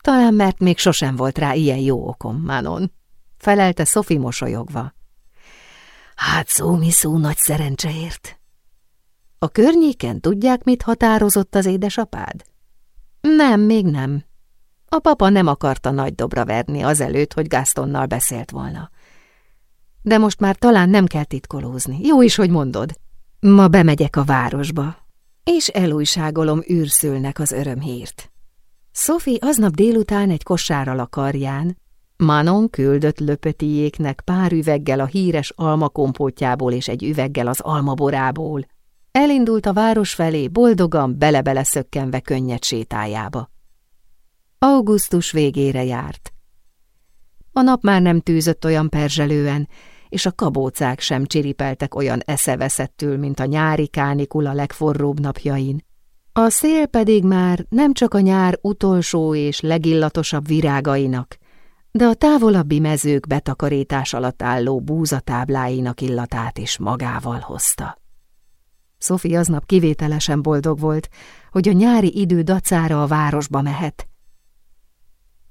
Talán mert még sosem volt rá ilyen jó okom, Manon, felelte Sophie mosolyogva. Hát szó mi szó nagy szerencseért. A környéken tudják, mit határozott az édesapád? Nem, még nem. A papa nem akarta nagy dobra verni azelőtt, hogy Gastonnal beszélt volna. De most már talán nem kell titkolózni. Jó is, hogy mondod. Ma bemegyek a városba, és elújságolom űrszülnek az örömhírt. Sophie aznap délután egy kosárral a karján, Manon küldött löpötiéknek pár üveggel a híres almakompótjából és egy üveggel az almaborából. Elindult a város felé, boldogan bele-bele könnyed sétájába. Augusztus végére járt. A nap már nem tűzött olyan perzselően, és a kabócák sem csiripeltek olyan eszeveszettül, mint a nyári kánikula legforróbb napjain. A szél pedig már nem csak a nyár utolsó és legillatosabb virágainak, de a távolabbi mezők betakarítás alatt álló búzatábláinak illatát is magával hozta. Sophie aznap kivételesen boldog volt, hogy a nyári idő dacára a városba mehet,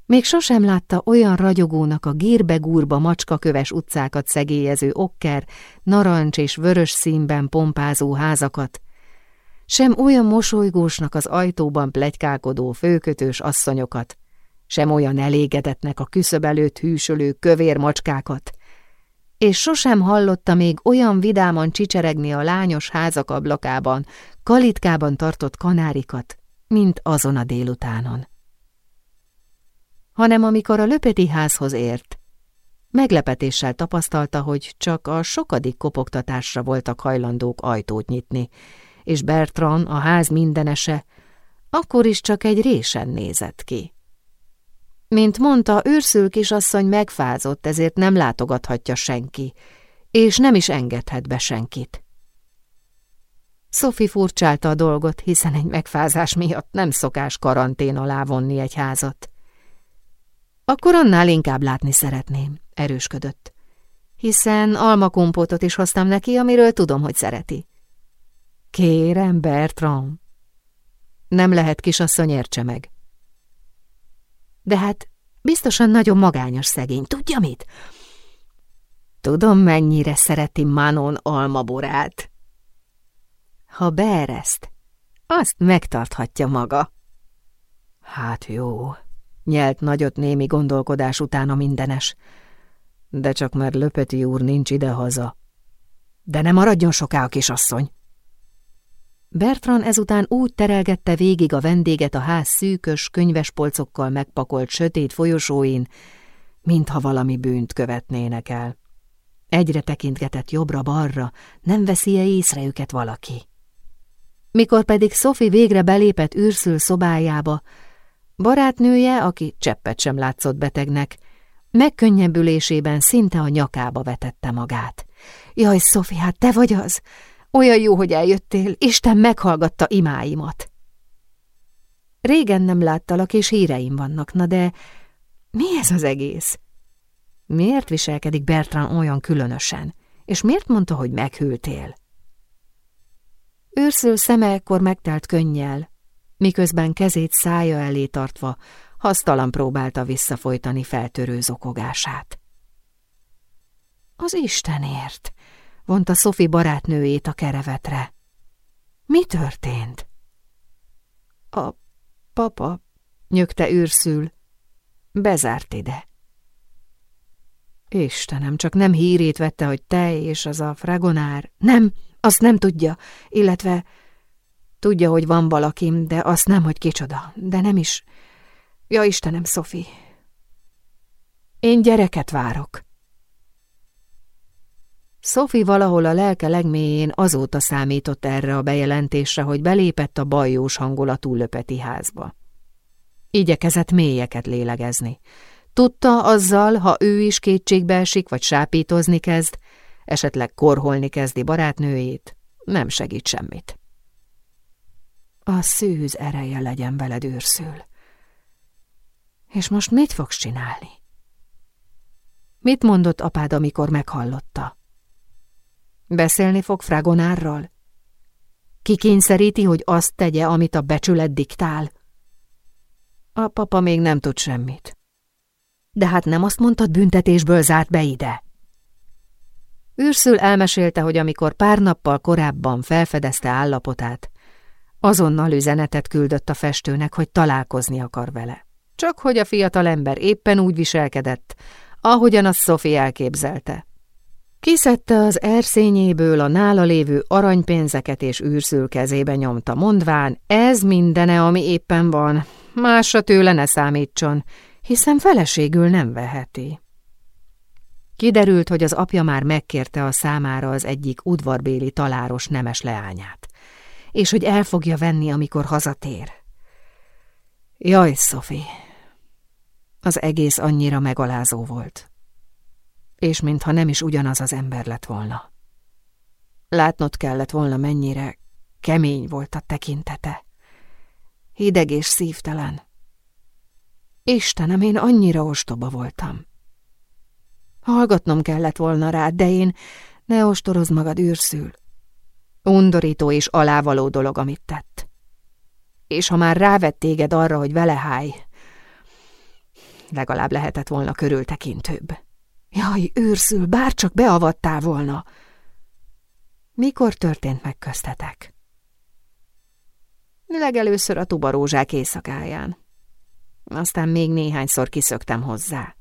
még sosem látta olyan ragyogónak a gírbe-gúrba macskaköves utcákat szegélyező okker, narancs és vörös színben pompázó házakat, sem olyan mosolygósnak az ajtóban plegykálkodó főkötős asszonyokat, sem olyan elégedetnek a küszöb előtt hűsölő kövér macskákat, és sosem hallotta még olyan vidáman csicseregni a lányos házak ablakában, kalitkában tartott kanárikat, mint azon a délutánon hanem amikor a löpeti házhoz ért. Meglepetéssel tapasztalta, hogy csak a sokadik kopogtatásra voltak hajlandók ajtót nyitni, és Bertran, a ház mindenese, akkor is csak egy résen nézett ki. Mint mondta, őrszül kisasszony megfázott, ezért nem látogathatja senki, és nem is engedhet be senkit. Sophie furcsálta a dolgot, hiszen egy megfázás miatt nem szokás karantén alá vonni egy házat. Akkor annál inkább látni szeretném, erősködött. hiszen almakompotot is hoztam neki, amiről tudom, hogy szereti. Kérem, Bertram. Nem lehet, kisasszony, értse meg. De hát biztosan nagyon magányos szegény, tudja mit? Tudom, mennyire szereti Manon almaborát. Ha beereszt, azt megtarthatja maga. Hát jó, nyelt nagyot némi gondolkodás után a mindenes. De csak mert Löpeti úr nincs ide-haza. De ne maradjon soká a kisasszony. Bertran ezután úgy terelgette végig a vendéget a ház szűkös, könyvespolcokkal megpakolt sötét folyosóin, mintha valami bűnt követnének el. Egyre tekintgetett jobbra-balra, nem veszi-e észre őket valaki. Mikor pedig Sophie végre belépett űrszül szobájába, barátnője, aki cseppet sem látszott betegnek, megkönnyebbülésében szinte a nyakába vetette magát. Jaj, Sophie, hát te vagy az! Olyan jó, hogy eljöttél, Isten meghallgatta imáimat. Régen nem láttalak, és híreim vannak, na de mi ez az egész? Miért viselkedik Bertrand olyan különösen, és miért mondta, hogy meghűltél? Őrszül szeme ekkor megtelt könnyel, miközben kezét szája elé tartva, hasztalan próbálta visszafolytani feltörő zokogását. Az Istenért! vonta Szofi barátnőjét a kerevetre. Mi történt? A papa, nyögte őrszül, bezárt ide. Istenem, csak nem hírét vette, hogy te és az a fragonár. Nem, azt nem tudja, illetve tudja, hogy van valakim, de azt nem, hogy kicsoda, de nem is. Ja, Istenem, Szofi. Én gyereket várok. Sophie valahol a lelke legmélyén azóta számított erre a bejelentésre, hogy belépett a bajós hangulatú löpeti házba. Igyekezett mélyeket lélegezni. Tudta azzal, ha ő is kétségbe esik, vagy sápítozni kezd, esetleg korholni kezdi barátnőjét, nem segít semmit. A szűz ereje legyen veled őrszül. És most mit fogsz csinálni? Mit mondott apád, amikor meghallotta? Beszélni fog Fragonárral? Kikényszeríti, hogy azt tegye, amit a becsület diktál? A papa még nem tud semmit. De hát nem azt mondtad, büntetésből zárt be ide? Őrszül elmesélte, hogy amikor pár nappal korábban felfedezte állapotát, azonnal üzenetet küldött a festőnek, hogy találkozni akar vele. Csak hogy a fiatal ember éppen úgy viselkedett, ahogyan azt Sophie elképzelte. Kiszedte az erszényéből a nála lévő aranypénzeket és űrszül kezébe nyomta, mondván, ez mindene, ami éppen van, másra tőle ne számítson, hiszen feleségül nem veheti. Kiderült, hogy az apja már megkérte a számára az egyik udvarbéli taláros nemes leányát, és hogy el fogja venni, amikor hazatér. Jaj, Szofi, az egész annyira megalázó volt és mintha nem is ugyanaz az ember lett volna. Látnod kellett volna, mennyire kemény volt a tekintete. Hideg és szívtelen. Istenem, én annyira ostoba voltam. Hallgatnom kellett volna rád, de én ne ostorozd magad űrszül. Undorító és alávaló dolog, amit tett. És ha már rávett téged arra, hogy vele háj, legalább lehetett volna körültekintőbb. Jaj, őrszül, bárcsak beavattál volna. Mikor történt meg köztetek? Legelőször a tubarózsák éjszakáján. Aztán még néhányszor kiszöktem hozzá.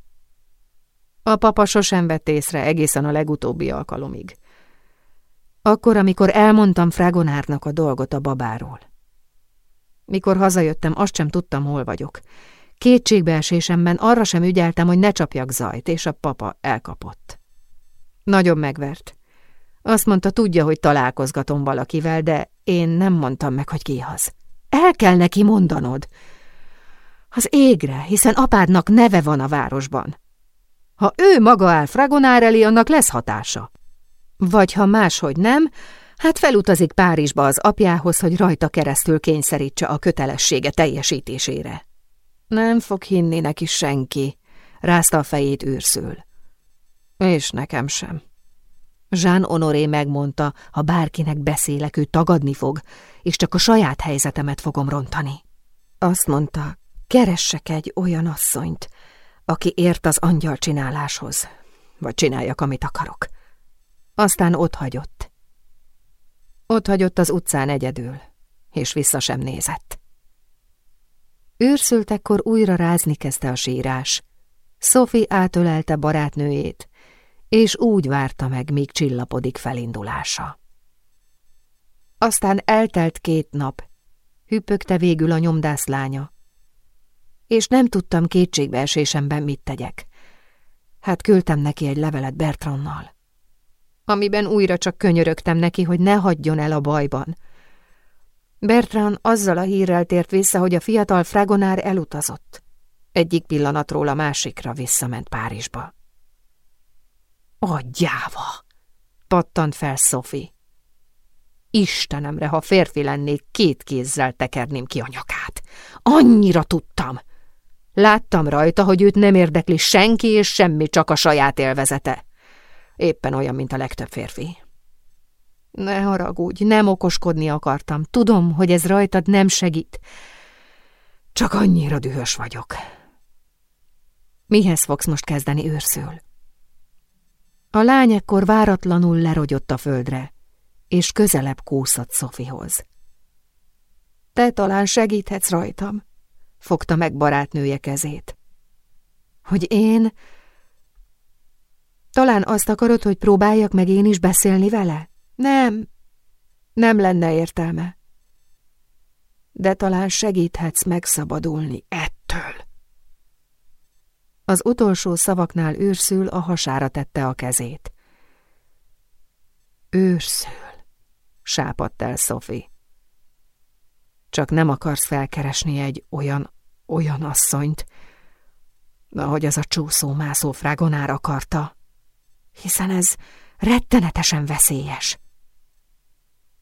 A papa sosem vett észre egészen a legutóbbi alkalomig. Akkor, amikor elmondtam Fragonárnak a dolgot a babáról. Mikor hazajöttem, azt sem tudtam, hol vagyok. Kétségbeesésemben arra sem ügyeltem, hogy ne csapjak zajt, és a papa elkapott. Nagyon megvert. Azt mondta, tudja, hogy találkozgatom valakivel, de én nem mondtam meg, hogy ki az. El kell neki mondanod. Az égre, hiszen apádnak neve van a városban. Ha ő maga áll Fragonár elé, annak lesz hatása. Vagy ha máshogy nem, hát felutazik Párizsba az apjához, hogy rajta keresztül kényszerítse a kötelessége teljesítésére. Nem fog hinni neki senki, rázta a fejét űrszül. És nekem sem. Jean Honoré megmondta, ha bárkinek beszélek, ő tagadni fog, és csak a saját helyzetemet fogom rontani. Azt mondta, keressek egy olyan asszonyt, aki ért az angyal csináláshoz, vagy csináljak, amit akarok. Aztán ott hagyott. Ott hagyott az utcán egyedül, és vissza sem nézett. Őrszültekkor újra rázni kezdte a sírás. Sophie átölelte barátnőjét, és úgy várta meg, míg csillapodik felindulása. Aztán eltelt két nap, hüppögte végül a nyomdász lánya, és nem tudtam kétségbeesésemben mit tegyek. Hát küldtem neki egy levelet Bertrannal, amiben újra csak könyörögtem neki, hogy ne hagyjon el a bajban. Bertrand azzal a hírrel tért vissza, hogy a fiatal fragonár elutazott. Egyik pillanatról a másikra visszament Párizsba. Adjáva! pattant fel Sophie. Istenemre, ha férfi lennék, két kézzel tekerném ki a nyakát. Annyira tudtam! Láttam rajta, hogy őt nem érdekli senki és semmi, csak a saját élvezete. Éppen olyan, mint a legtöbb férfi. Ne haragudj, nem okoskodni akartam. Tudom, hogy ez rajtad nem segít. Csak annyira dühös vagyok. Mihez fogsz most kezdeni őrszül? A lány ekkor váratlanul lerogyott a földre, és közelebb kúszott Szofihoz. Te talán segíthetsz rajtam, fogta meg barátnője kezét. Hogy én... Talán azt akarod, hogy próbáljak meg én is beszélni vele? Nem, nem lenne értelme. De talán segíthetsz megszabadulni ettől. Az utolsó szavaknál őrszül a hasára tette a kezét. Őrszül, sápadt el Sophie. Csak nem akarsz felkeresni egy olyan, olyan asszonyt, ahogy az a csúszó-mászó frágonár akarta, hiszen ez rettenetesen veszélyes.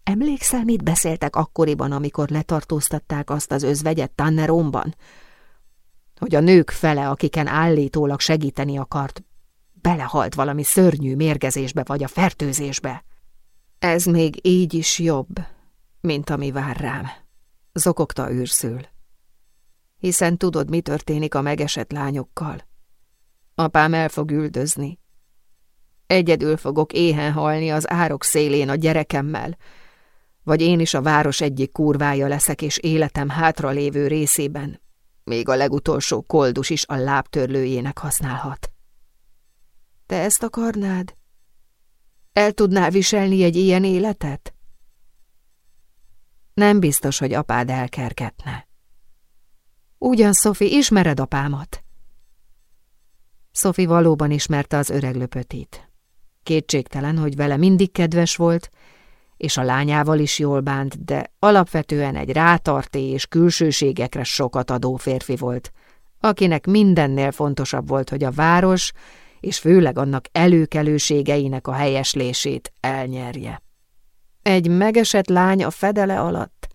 Emlékszel, mit beszéltek akkoriban, amikor letartóztatták azt az özvegyet Tanneromban? Hogy a nők fele, akiken állítólag segíteni akart, belehalt valami szörnyű mérgezésbe vagy a fertőzésbe. Ez még így is jobb, mint ami vár rám, zokogta őrszül. Hiszen tudod, mi történik a megesett lányokkal. Apám el fog üldözni. Egyedül fogok éhen halni az árok szélén a gyerekemmel, vagy én is a város egyik kurvája leszek, és életem hátra lévő részében még a legutolsó koldus is a lábtörlőjének használhat. Te ezt akarnád? El tudnál viselni egy ilyen életet? Nem biztos, hogy apád elkergetne. Ugyan, Szofi, ismered apámat? Szofi valóban ismerte az öreg löpötit. Kétségtelen, hogy vele mindig kedves volt, és a lányával is jól bánt, de alapvetően egy rátarté és külsőségekre sokat adó férfi volt, akinek mindennél fontosabb volt, hogy a város és főleg annak előkelőségeinek a helyeslését elnyerje. Egy megesett lány a fedele alatt.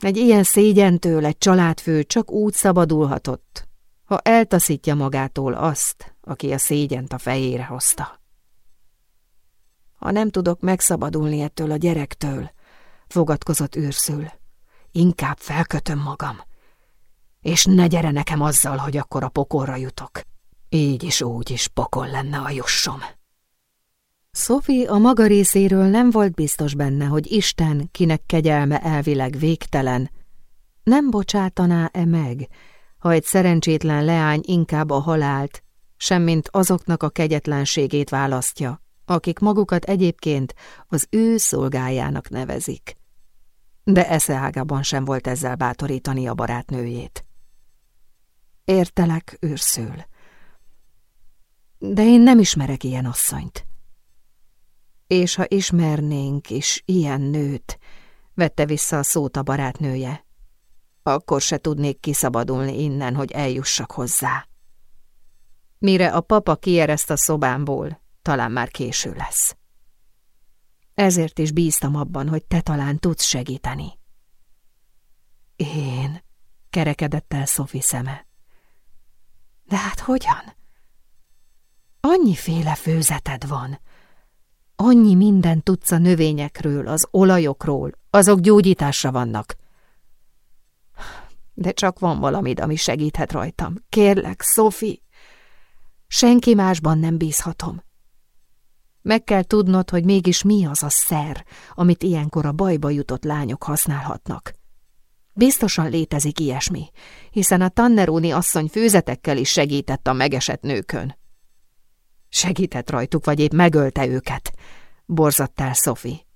Egy ilyen szégyentől egy családfő csak úgy szabadulhatott, ha eltaszítja magától azt, aki a szégyent a fejére hozta. Ha nem tudok megszabadulni ettől a gyerektől, fogadkozott őrszül, inkább felkötöm magam. És ne gyere nekem azzal, hogy akkor a pokolra jutok. Így is úgy is pokol lenne a jussom. Sophie a maga részéről nem volt biztos benne, hogy Isten, kinek kegyelme elvileg végtelen, nem bocsátaná-e meg, ha egy szerencsétlen leány inkább a halált, semmint azoknak a kegyetlenségét választja, akik magukat egyébként az ő szolgájának nevezik. De eszeágában sem volt ezzel bátorítani a barátnőjét. Értelek, őrszül. De én nem ismerek ilyen asszonyt. És ha ismernénk is ilyen nőt, vette vissza a szót a barátnője, akkor se tudnék kiszabadulni innen, hogy eljussak hozzá. Mire a papa kiereszt a szobámból, talán már késő lesz. Ezért is bíztam abban, hogy te talán tudsz segíteni. Én? kerekedett el Szofi szeme. De hát hogyan? annyiféle főzeted van. Annyi minden tudsz a növényekről, az olajokról, azok gyógyításra vannak. De csak van valamid, ami segíthet rajtam. Kérlek, Sophie, senki másban nem bízhatom. Meg kell tudnod, hogy mégis mi az a szer, amit ilyenkor a bajba jutott lányok használhatnak. Biztosan létezik ilyesmi, hiszen a Tanneroni asszony főzetekkel is segített a megesett nőkön. Segített rajtuk, vagy épp megölte őket, borzadt el Sophie.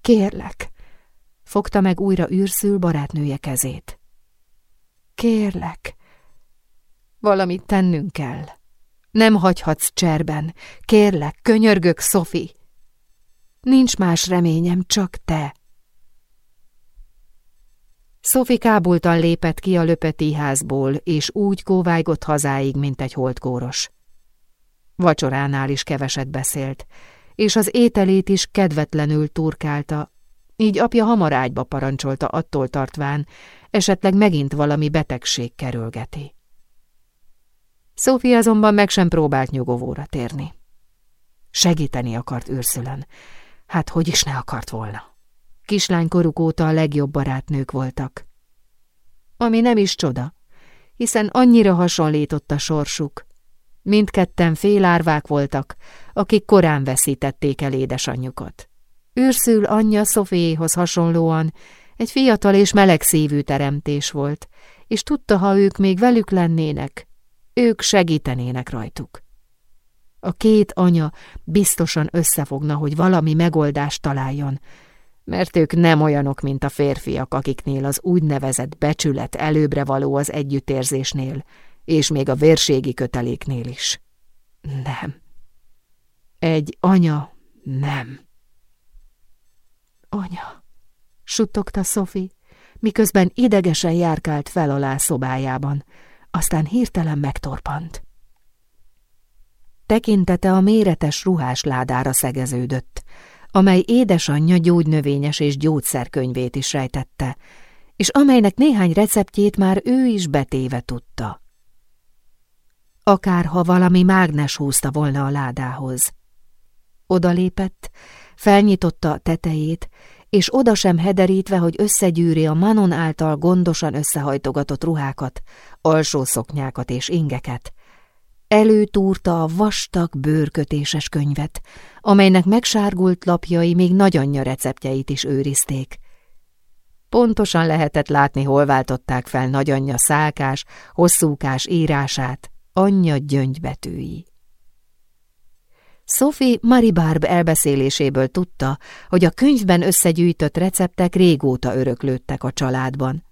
Kérlek, fogta meg újra űrszül barátnője kezét. Kérlek, valamit tennünk kell. Nem hagyhatsz cserben. Kérlek, könyörgök, Sophie. Nincs más reményem, csak te. Sophie kábultan lépett ki a löpeti házból, és úgy kóvájgott hazáig, mint egy holdkóros. Vacsoránál is keveset beszélt, és az ételét is kedvetlenül turkálta, így apja hamar ágyba parancsolta attól tartván, esetleg megint valami betegség kerülgeti. Sophie azonban meg sem próbált nyugovóra térni. Segíteni akart őrszülön. Hát hogy is ne akart volna. Kislánykoruk óta a legjobb barátnők voltak. Ami nem is csoda, hiszen annyira hasonlított a sorsuk. Mindketten félárvák voltak, akik korán veszítették el édesanyjukat. Őrszül anyja Szofiéhoz hasonlóan egy fiatal és melegszívű teremtés volt, és tudta, ha ők még velük lennének, ők segítenének rajtuk. A két anya biztosan összefogna, hogy valami megoldást találjon, mert ők nem olyanok, mint a férfiak, akiknél az úgynevezett becsület előbbre való az együttérzésnél, és még a vérségi köteléknél is. Nem. Egy anya nem. Anya, suttogta Sophie, miközben idegesen járkált fel alá szobájában, aztán hirtelen megtorpant. Tekintete a méretes ruhás ládára szegeződött, amely édesanyja gyógynövényes és gyógyszerkönyvét is rejtette, és amelynek néhány receptjét már ő is betéve tudta. Akárha valami mágnes húzta volna a ládához. Odalépett, felnyitotta a tetejét, és oda sem hederítve, hogy összegyűri a Manon által gondosan összehajtogatott ruhákat, alsó szoknyákat és ingeket. Előtúrta a vastag bőrkötéses könyvet, amelynek megsárgult lapjai még nagyanyja receptjeit is őrizték. Pontosan lehetett látni, hol váltották fel nagyanyja szálkás, hosszúkás írását, anyja gyöngybetűi. Sophie Maribarb elbeszéléséből tudta, hogy a könyvben összegyűjtött receptek régóta öröklődtek a családban.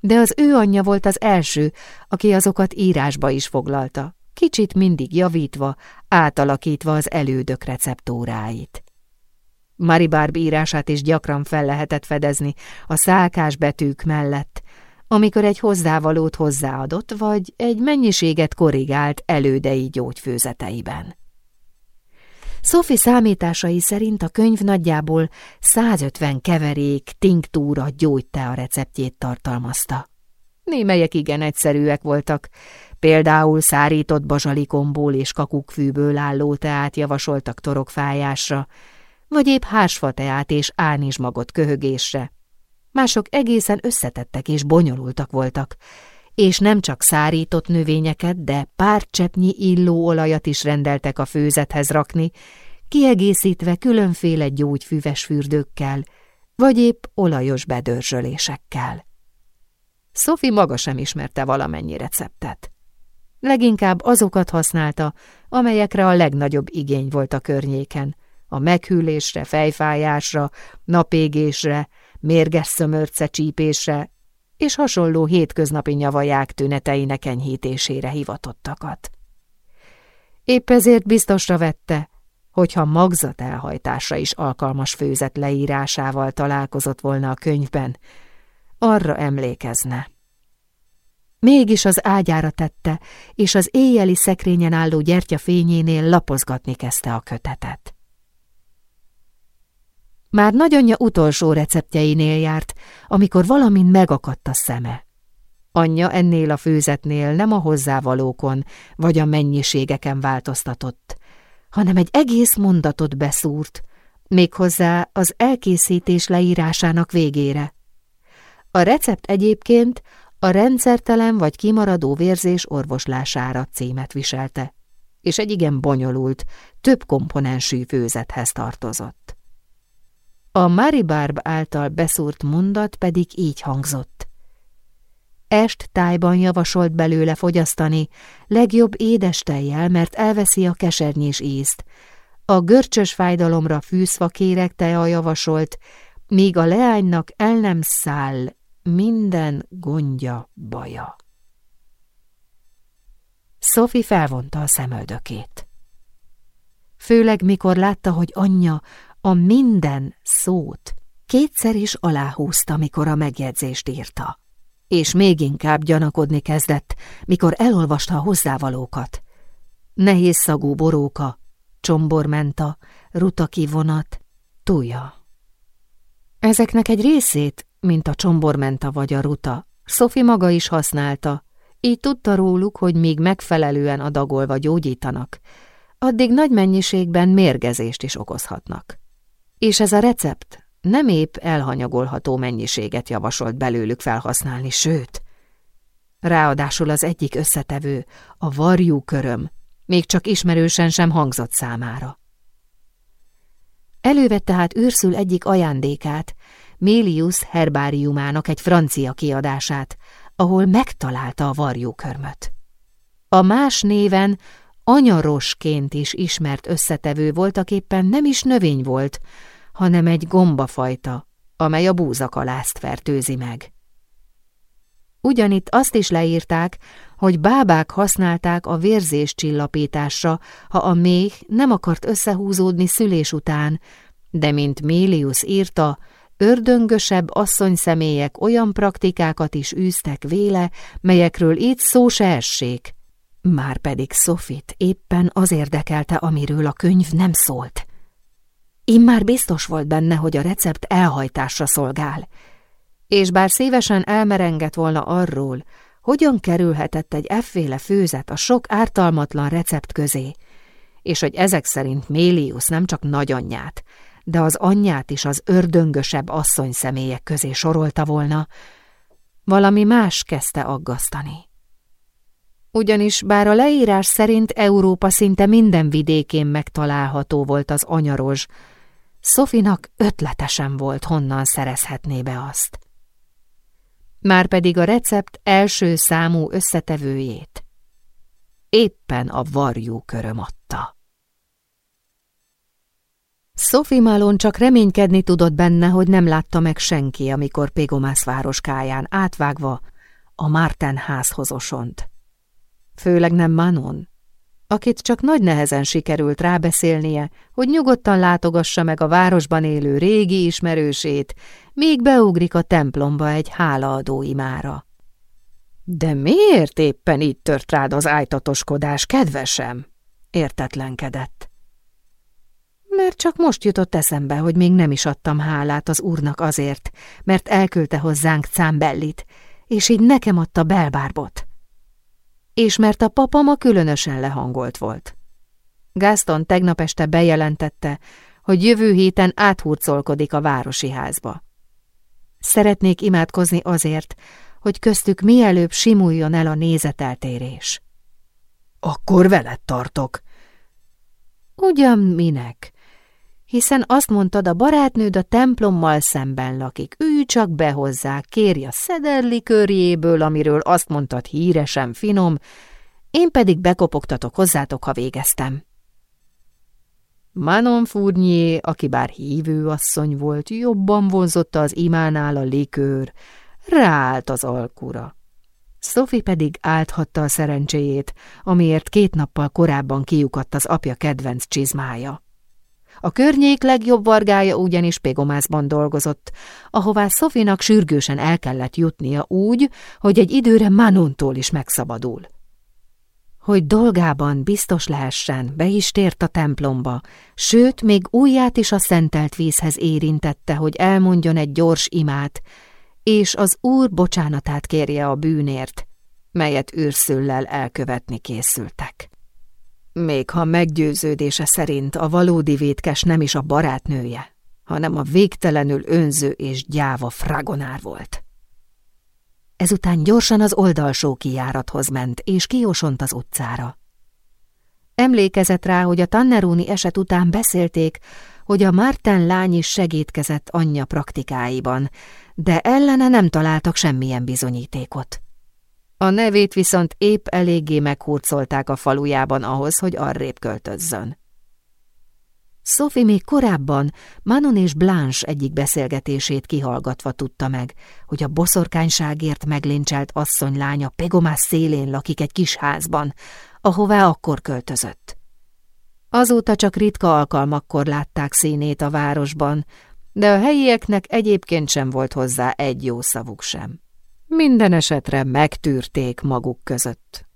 De az ő anyja volt az első, aki azokat írásba is foglalta, kicsit mindig javítva, átalakítva az elődök receptóráit. Maribarb írását is gyakran fel lehetett fedezni a szálkás betűk mellett, amikor egy hozzávalót hozzáadott, vagy egy mennyiséget korrigált elődei gyógyfőzeteiben. Sophie számításai szerint a könyv nagyjából 150 keverék, tinktúra, gyógytea receptjét tartalmazta. Némelyek igen egyszerűek voltak, például szárított bazsalikomból és kakukkfűből álló teát javasoltak torokfájásra, vagy épp hársfa teát és ánizsmagot köhögésre. Mások egészen összetettek és bonyolultak voltak, és nem csak szárított növényeket, de pár cseppnyi illóolajat is rendeltek a főzethez rakni, kiegészítve különféle gyógyfüves fürdőkkel, vagy épp olajos bedörzsölésekkel. Sophie maga sem ismerte valamennyi receptet. Leginkább azokat használta, amelyekre a legnagyobb igény volt a környéken, a meghűlésre, fejfájásra, napégésre, mérges szömörce csípésre és hasonló hétköznapi nyavaják tüneteinek enyhítésére hivatottakat. Épp ezért biztosra vette, hogyha magzat elhajtásra is alkalmas főzet leírásával találkozott volna a könyvben, arra emlékezne. Mégis az ágyára tette, és az éjjeli szekrényen álló gyertya fényénél lapozgatni kezdte a kötetet. Már nagyanyja utolsó receptjeinél járt, amikor valamin megakadt a szeme. Anyja ennél a főzetnél nem a hozzávalókon vagy a mennyiségeken változtatott, hanem egy egész mondatot beszúrt, méghozzá az elkészítés leírásának végére. A recept egyébként a rendszertelen vagy kimaradó vérzés orvoslására címet viselte, és egy igen bonyolult, több komponensű főzethez tartozott. A Maribarb által beszúrt mondat pedig így hangzott. Est tájban javasolt belőle fogyasztani, legjobb édes tejjel, mert elveszi a kesernyés ízt. A görcsös fájdalomra fűzfa kérek teja javasolt, míg a leánynak el nem száll minden gondja baja. Sophie felvonta a szemöldökét. Főleg mikor látta, hogy anyja a minden szót kétszer is aláhúzta, mikor a megjegyzést írta. És még inkább gyanakodni kezdett, mikor elolvasta a hozzávalókat. Nehéz szagú boróka, csombormenta, rutaki vonat, túlja. Ezeknek egy részét, mint a csombormenta vagy a ruta, Sophie maga is használta, így tudta róluk, hogy még megfelelően adagolva gyógyítanak, addig nagy mennyiségben mérgezést is okozhatnak. És ez a recept nem épp elhanyagolható mennyiséget javasolt belőlük felhasználni, sőt, ráadásul az egyik összetevő, a varjú köröm, még csak ismerősen sem hangzott számára. Elővette hát őrszül egyik ajándékát, Mélius herbáriumának egy francia kiadását, ahol megtalálta a varjúkörmöt. A más néven anyarosként is ismert összetevő voltak éppen nem is növény volt, hanem egy gombafajta, amely a búzakalázt fertőzi meg. Ugyanitt azt is leírták, hogy bábák használták a vérzés csillapításra, ha a méh nem akart összehúzódni szülés után, de mint Mélius írta, ördöngösebb asszonyszemélyek olyan praktikákat is űztek véle, melyekről itt szó se essék. Márpedig Sofit éppen az érdekelte, amiről a könyv nem szólt. Immár biztos volt benne, hogy a recept elhajtásra szolgál, és bár szívesen elmerengett volna arról, hogyan kerülhetett egy efféle főzet a sok ártalmatlan recept közé, és hogy ezek szerint Mélius nem csak nagyanyját, de az anyját is az ördöngösebb asszony személyek közé sorolta volna, valami más kezdte aggasztani. Ugyanis bár a leírás szerint Európa szinte minden vidékén megtalálható volt az anyarozs, Szofinak ötletesen volt, honnan szerezhetné be azt. Márpedig a recept első számú összetevőjét éppen a varjú köröm adta. Sophie Malon csak reménykedni tudott benne, hogy nem látta meg senki, amikor Pégomász városkáján átvágva a Márten házhoz osont. Főleg nem Manon, akit csak nagy nehezen sikerült rábeszélnie, hogy nyugodtan látogassa meg a városban élő régi ismerősét, míg beugrik a templomba egy hálaadó imára. De miért éppen itt tört rád az ájtatoskodás, kedvesem? értetlenkedett. Mert csak most jutott eszembe, hogy még nem is adtam hálát az úrnak azért, mert elküldte hozzánk Cámbellit, és így nekem adta belbárbot és mert a papa ma különösen lehangolt volt. Gaston tegnap este bejelentette, hogy jövő héten áthurcolkodik a városi házba. Szeretnék imádkozni azért, hogy köztük mielőbb simuljon el a nézeteltérés. Akkor veled tartok. Ugyan minek? Hiszen azt mondtad, a barátnőd a templommal szemben lakik. Ő csak be hozzá, kérj a szederli körjéből, amiről azt mondtad híresen finom, én pedig bekopogtatok hozzátok, ha végeztem. Manon Fournier, aki bár hívő asszony volt, jobban vonzotta az imánál a likőr, ráállt az alkura. Sophie pedig álthatta a szerencséjét, amiért két nappal korábban kiukadt az apja kedvenc csizmája. A környék legjobb vargája ugyanis Pégomászban dolgozott, ahová Szofinak sürgősen el kellett jutnia úgy, hogy egy időre Manontól is megszabadul. Hogy dolgában biztos lehessen, be is tért a templomba, sőt, még ujját is a szentelt vízhez érintette, hogy elmondjon egy gyors imát, és az úr bocsánatát kérje a bűnért, melyet őrszüllel elkövetni készültek. Még ha meggyőződése szerint a valódi vétkes nem is a barátnője, hanem a végtelenül önző és gyáva fragonár volt. Ezután gyorsan az oldalsó kijárathoz ment, és kiosont az utcára. Emlékezett rá, hogy a Tannerúni eset után beszélték, hogy a Márten lány is segítkezett anyja praktikáiban, de ellene nem találtak semmilyen bizonyítékot. A nevét viszont épp eléggé meghurcolták a falujában ahhoz, hogy arrébb költözzön. Sophie még korábban Manon és Blanche egyik beszélgetését kihallgatva tudta meg, hogy a boszorkányságért megléncselt asszonylánya Pegomás szélén lakik egy kis házban, ahová akkor költözött. Azóta csak ritka alkalmakkor látták színét a városban, de a helyieknek egyébként sem volt hozzá egy jó szavuk sem. Minden esetre megtűrték maguk között.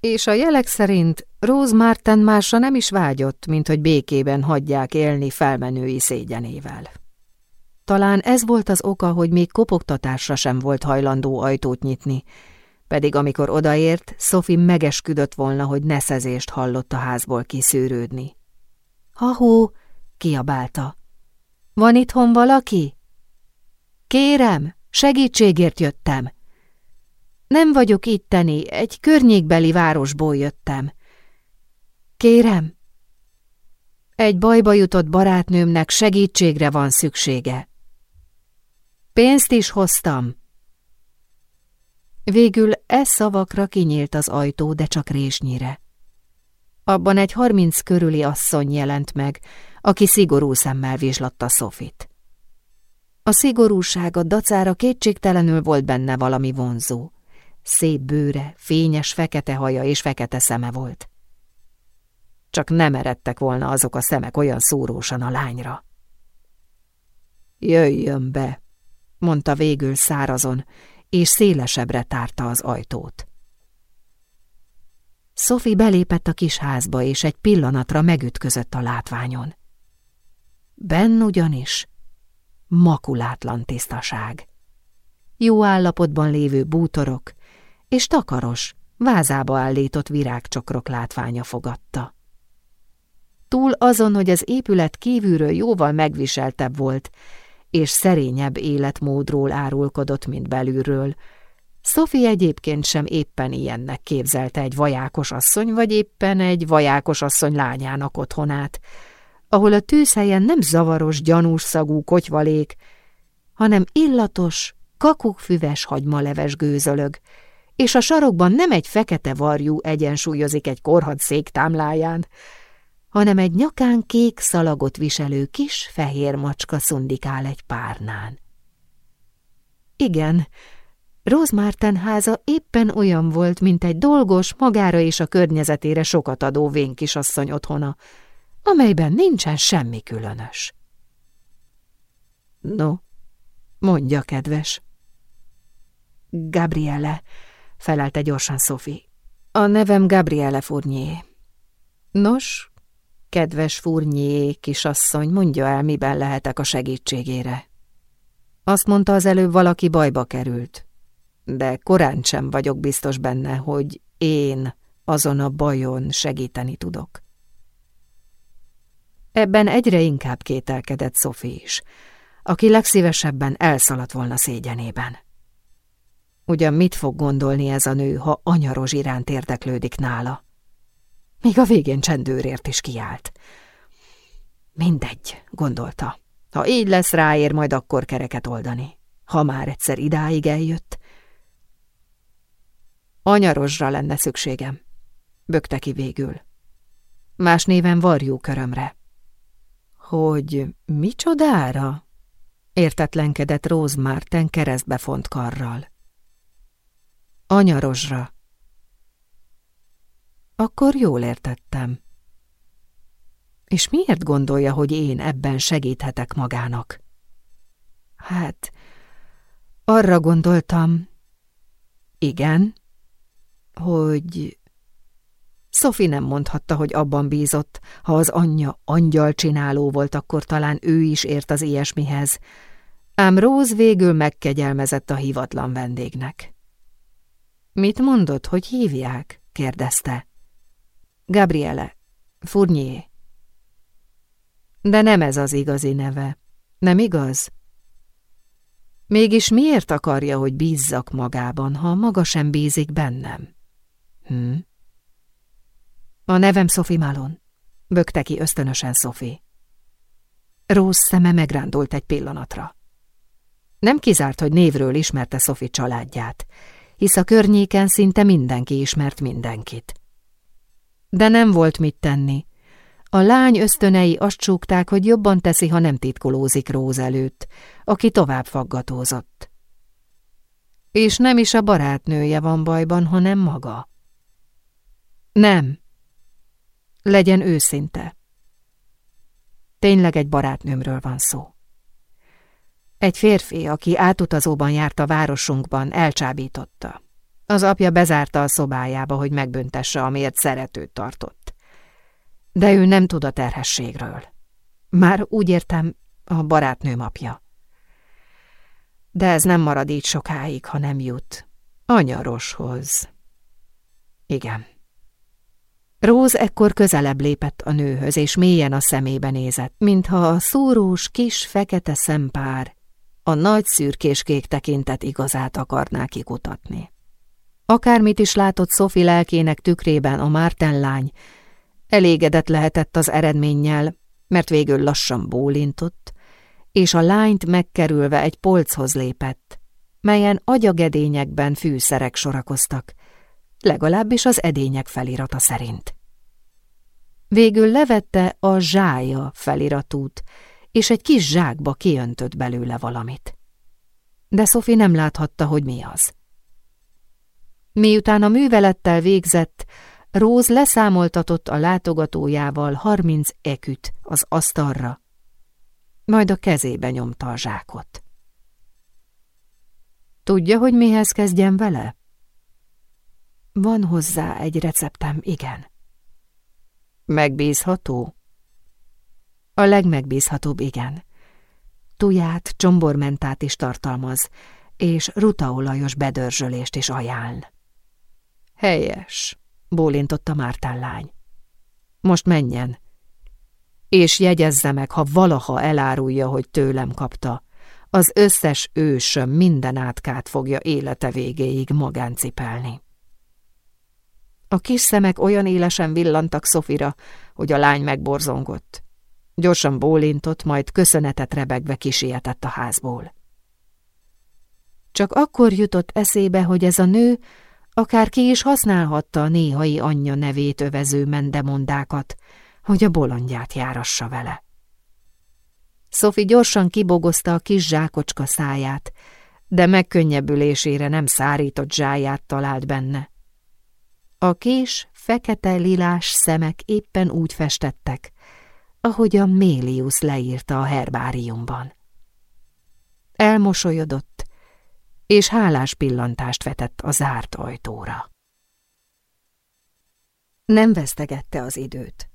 És a jelek szerint Rose Martin másra nem is vágyott, mint hogy békében hagyják élni felmenői szégyenével. Talán ez volt az oka, hogy még kopogtatásra sem volt hajlandó ajtót nyitni, pedig amikor odaért, Sophie megesküdött volna, hogy neszezést hallott a házból kiszűrődni. Hahó, kiabálta. Van itthon valaki? Kérem, segítségért jöttem. Nem vagyok itteni, egy környékbeli városból jöttem. Kérem, egy bajba jutott barátnőmnek segítségre van szüksége. Pénzt is hoztam. Végül e szavakra kinyílt az ajtó, de csak résnyire. Abban egy harminc körüli asszony jelent meg, aki szigorú szemmel vizslatta Sofit. A szigorúsága dacára kétségtelenül volt benne valami vonzó. Szép bőre, fényes fekete haja és fekete szeme volt. Csak nem eredtek volna azok a szemek olyan szúrósan a lányra. Jöjjön be, mondta végül szárazon, és szélesebbre tárta az ajtót. Sophie belépett a kis házba, és egy pillanatra megütközött a látványon. Benn ugyanis makulátlan tisztaság. Jó állapotban lévő bútorok és takaros, vázába állított virágcsokrok látványa fogadta. Túl azon, hogy az épület kívülről jóval megviseltebb volt, és szerényebb életmódról árulkodott, mint belülről, Sophie egyébként sem éppen ilyennek képzelte egy vajákos asszony, vagy éppen egy vajákos asszony lányának otthonát, ahol a tűzhelyen nem zavaros, gyanús szagú kotyvalék, hanem illatos, kakukfüves hagymaleves gőzölög, és a sarokban nem egy fekete varjú egyensúlyozik egy korhad szék hanem egy nyakán kék szalagot viselő kis fehér macska szundikál egy párnán. Igen, Rose Martin háza éppen olyan volt, mint egy dolgos, magára és a környezetére sokat adó vénkisasszony otthona, amelyben nincsen semmi különös. No, mondja, kedves. Gabriele, felelte gyorsan Sophie. A nevem Gabriele Fournier. Nos, kedves Fournier kisasszony, mondja el, miben lehetek a segítségére. Azt mondta az előbb, valaki bajba került, de korán sem vagyok biztos benne, hogy én azon a bajon segíteni tudok. Ebben egyre inkább kételkedett Sophie is, aki legszívesebben elszaladt volna szégyenében. Ugyan mit fog gondolni ez a nő, ha anyaros iránt érdeklődik nála? Még a végén csendőrért is kiállt. Mindegy, gondolta. Ha így lesz, ráér majd akkor kereket oldani. Ha már egyszer idáig eljött. Anyarosra lenne szükségem, bökte ki végül. Más néven varjú körömre. Hogy micsodára? Értetlenkedett Rose Martin keresztbe font karral. Anyarosra. Akkor jól értettem. És miért gondolja, hogy én ebben segíthetek magának? Hát, arra gondoltam, igen, hogy... Sophie nem mondhatta, hogy abban bízott, ha az anyja angyalcsináló volt, akkor talán ő is ért az ilyesmihez, ám Rose végül megkegyelmezett a hivatlan vendégnek. Mit mondott, hogy hívják? kérdezte. Gabriele, Furnyé. De nem ez az igazi neve. Nem igaz? Mégis miért akarja, hogy bízzak magában, ha maga sem bízik bennem? Hm? A nevem Sophie Malon. Bökte ki ösztönösen Sophie. Rose szeme megrándult egy pillanatra. Nem kizárt, hogy névről ismerte Sophie családját, hisz a környéken szinte mindenki ismert mindenkit. De nem volt mit tenni. A lány ösztönei azt csúgták, hogy jobban teszi, ha nem titkolózik Róz előtt, aki tovább faggatózott. És nem is a barátnője van bajban, hanem maga. Nem. Legyen őszinte. Tényleg egy barátnőmről van szó. Egy férfi, aki átutazóban járt a városunkban, elcsábította. Az apja bezárta a szobájába, hogy megböntesse, amiért szeretőt tartott. De ő nem tud a terhességről. Már úgy értem, a barátnőm apja. De ez nem marad így sokáig, ha nem jut. Anyaroshoz. Igen. Róz ekkor közelebb lépett a nőhöz, és mélyen a szemébe nézett, mintha a szúrós, kis, fekete szempár a nagy szürkéskék tekintet igazát akarná kikutatni. Akármit is látott Szofi lelkének tükrében a Márten lány, elégedett lehetett az eredménnyel, mert végül lassan bólintott, és a lányt megkerülve egy polchoz lépett, melyen agyagedényekben fűszerek sorakoztak, legalábbis az edények felirata szerint. Végül levette a zsája feliratút, és egy kis zsákba kiöntött belőle valamit. De Sophie nem láthatta, hogy mi az. Miután a művelettel végzett, Róz leszámoltatott a látogatójával harminc eküt az asztalra, majd a kezébe nyomta a zsákot. Tudja, hogy mihez kezdjem vele? Van hozzá egy receptem, igen. Megbízható? A legmegbízhatóbb, igen. Tuját, csombormentát is tartalmaz, és rutaolajos bedörzsölést is ajánl. Helyes, bólintotta Mártán lány. Most menjen, és jegyezze meg, ha valaha elárulja, hogy tőlem kapta, az összes ősöm minden átkát fogja élete végéig magáncipelni. A kis szemek olyan élesen villantak Szofira, hogy a lány megborzongott. Gyorsan bólintott, majd köszönetet rebegve kisietett a házból. Csak akkor jutott eszébe, hogy ez a nő akár ki is használhatta a néhai anyja nevét övező mendemondákat, hogy a bolondját járassa vele. Sophie gyorsan kibogozta a kis zsákocska száját, de megkönnyebbülésére nem szárított zsáját talált benne. A kés, fekete-lilás szemek éppen úgy festettek, ahogy a Mélius leírta a herbáriumban. Elmosolyodott, és hálás pillantást vetett a zárt ajtóra. Nem vesztegette az időt.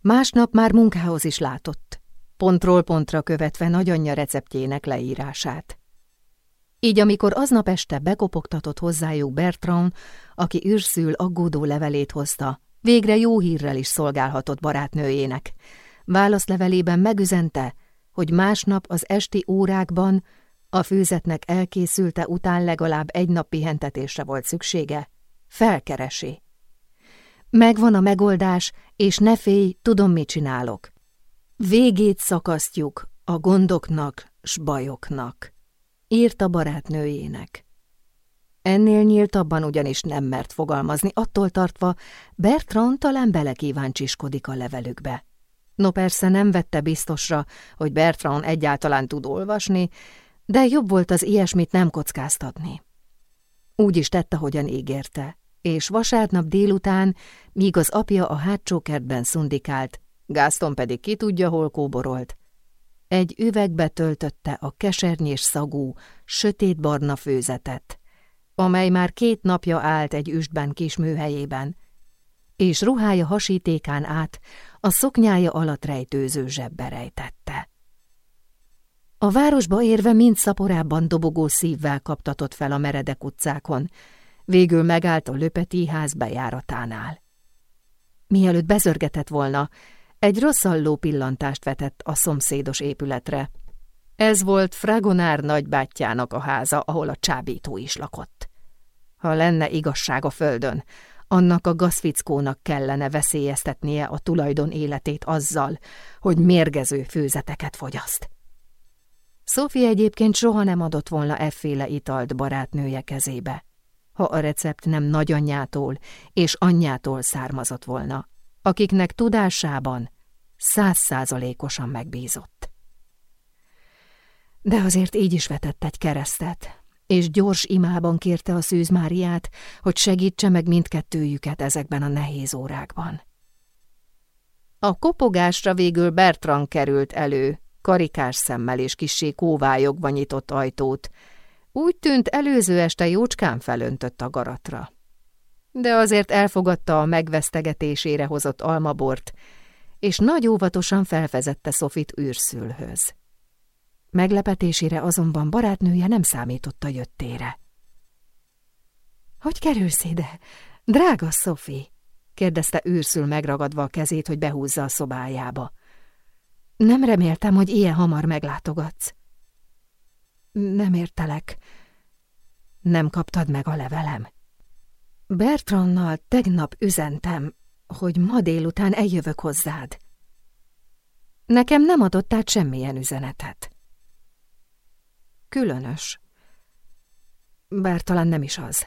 Másnap már munkához is látott, pontról pontra követve nagyanyja receptjének leírását. Így amikor aznap este bekopogtatott hozzájuk Bertrand, aki űrszül aggódó levelét hozta, végre jó hírrel is szolgálhatott barátnőjének, Válaszlevelében megüzente, hogy másnap az esti órákban a főzetnek elkészülte után legalább egy nap pihentetésre volt szüksége. Felkeresi. Megvan a megoldás, és ne félj, tudom, mit csinálok. Végét szakasztjuk a gondoknak, s bajoknak. Írta barátnőjének. Ennél nyíltabban ugyanis nem mert fogalmazni, attól tartva Bertrand talán belekíváncsiskodik a levelükbe. No persze nem vette biztosra, hogy Bertrand egyáltalán tud olvasni, de jobb volt az ilyesmit nem kockáztatni. Úgy is tette, hogyan ígérte, és vasárnap délután, míg az apja a hátsó kertben szundikált, Gázton pedig ki tudja, hol kóborolt, egy üvegbe töltötte a kesernyés szagú, sötétbarna főzetet, amely már két napja állt egy üstben kis műhelyében, és ruhája hasítékán át a szoknyája alatt rejtőző zsebbe rejtette. A városba érve mind szaporában dobogó szívvel kaptatott fel a meredek utcákon, végül megállt a löpeti ház bejáratánál. Mielőtt bezörgetett volna, egy rosszalló pillantást vetett a szomszédos épületre. Ez volt Fragonár nagybátyjának a háza, ahol a csábító is lakott. Ha lenne igazság a földön, annak a gazfickónak kellene veszélyeztetnie a tulajdon életét azzal, hogy mérgező főzeteket fogyaszt. Sophie egyébként soha nem adott volna efféle italt barátnője kezébe, ha a recept nem nagyanyjától és anyjától származott volna, akiknek tudásában százszázalékosan megbízott. De azért így is vetett egy keresztet, és gyors imában kérte a Szűz Máriát, hogy segítse meg mindkettőjüket ezekben a nehéz órákban. A kopogásra végül Bertrand került elő, karikás szemmel és kissé kóvályogva nyitott ajtót. Úgy tűnt, előző este jócskán felöntött a garatra. De azért elfogadta a megvesztegetésére hozott almabort, és nagy óvatosan felvezette Sofit űrszülhöz. Meglepetésére azonban barátnője nem számította jöttére. – Hogy kerülsz ide, drága Sophie? – kérdezte űrszül megragadva a kezét, hogy behúzza a szobájába. – Nem reméltem, hogy ilyen hamar meglátogatsz. – Nem értelek. Nem kaptad meg a levelem? Bertrannal tegnap üzentem, hogy ma délután eljövök hozzád. Nekem nem adott át semmilyen üzenetet. Különös. Bár talán nem is az.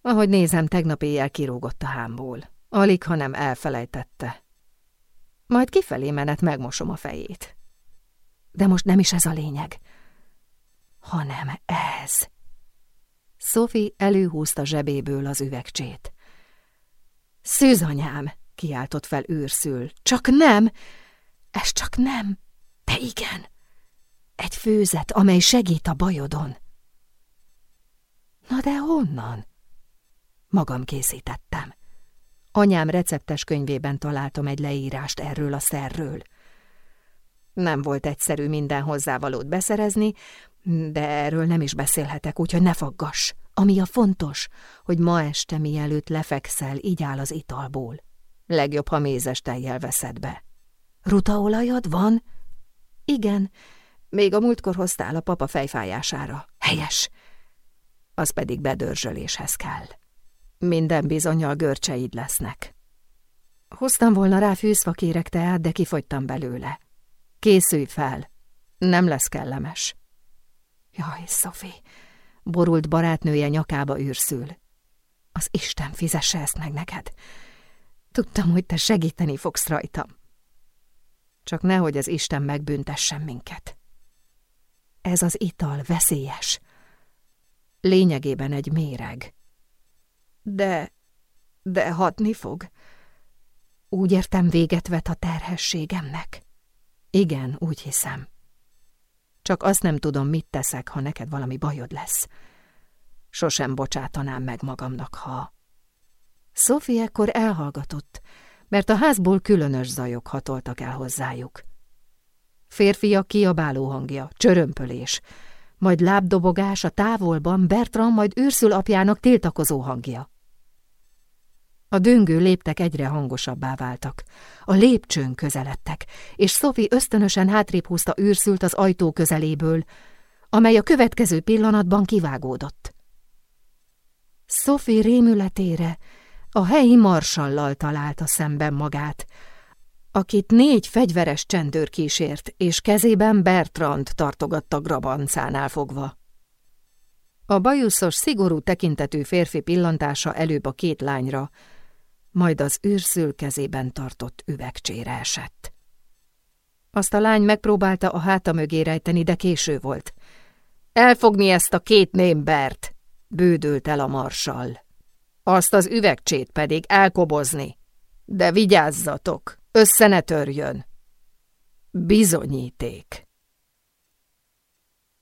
Ahogy nézem, tegnap éjjel kirúgott a hámból. Alig, hanem elfelejtette. Majd kifelé menet megmosom a fejét. De most nem is ez a lényeg, hanem ez. Sophie előhúzta zsebéből az üvegcsét. Szűzanyám, kiáltott fel őrszül. Csak nem! Ez csak nem! De igen! Egy főzet, amely segít a bajodon. Na de honnan? Magam készítettem. Anyám receptes könyvében találtam egy leírást erről a szerről. Nem volt egyszerű minden hozzávalót beszerezni, de erről nem is beszélhetek, úgyhogy ne faggass. Ami a fontos, hogy ma este mielőtt lefekszel, így áll az italból. Legjobb, ha mézes tejjel veszed be. Rutaolajad van? Igen, még a múltkor hoztál a papa fejfájására. Helyes. Az pedig bedörzsöléshez kell. Minden bizonyal görcseid lesznek. Hoztam volna rá fűszfakérek teát, de kifogytam belőle. Készülj fel. Nem lesz kellemes. Jaj, Szofi, borult barátnője nyakába űrszül. Az Isten fizesse ezt meg neked. Tudtam, hogy te segíteni fogsz rajtam. Csak nehogy az Isten megbüntessen minket. Ez az ital veszélyes. Lényegében egy méreg. De, de hatni fog. Úgy értem véget vet a terhességemnek. Igen, úgy hiszem. Csak azt nem tudom, mit teszek, ha neked valami bajod lesz. Sosem bocsátanám meg magamnak, ha... Sophie ekkor elhallgatott, mert a házból különös zajok hatoltak el hozzájuk. Férfiak kiabáló hangja, csörömpölés, majd lábdobogás a távolban Bertram, majd őrszül apjának tiltakozó hangja. A döngő léptek egyre hangosabbá váltak. A lépcsőn közeledtek, és Sophie ösztönösen hátrébb húzta őrszült az ajtó közeléből, amely a következő pillanatban kivágódott. Sophie rémületére a helyi marsallal találta szemben magát, akit négy fegyveres csendőr kísért, és kezében Bertrand tartogatta grabancánál fogva. A bajuszos, szigorú tekintetű férfi pillantása előbb a két lányra, majd az űrszül kezében tartott üvegcsére esett. Azt a lány megpróbálta a háta mögé rejteni, de késő volt. Elfogni ezt a két némbert, bődült el a marsal. Azt az üvegcsét pedig elkobozni. De vigyázzatok, össze ne törjön. Bizonyíték.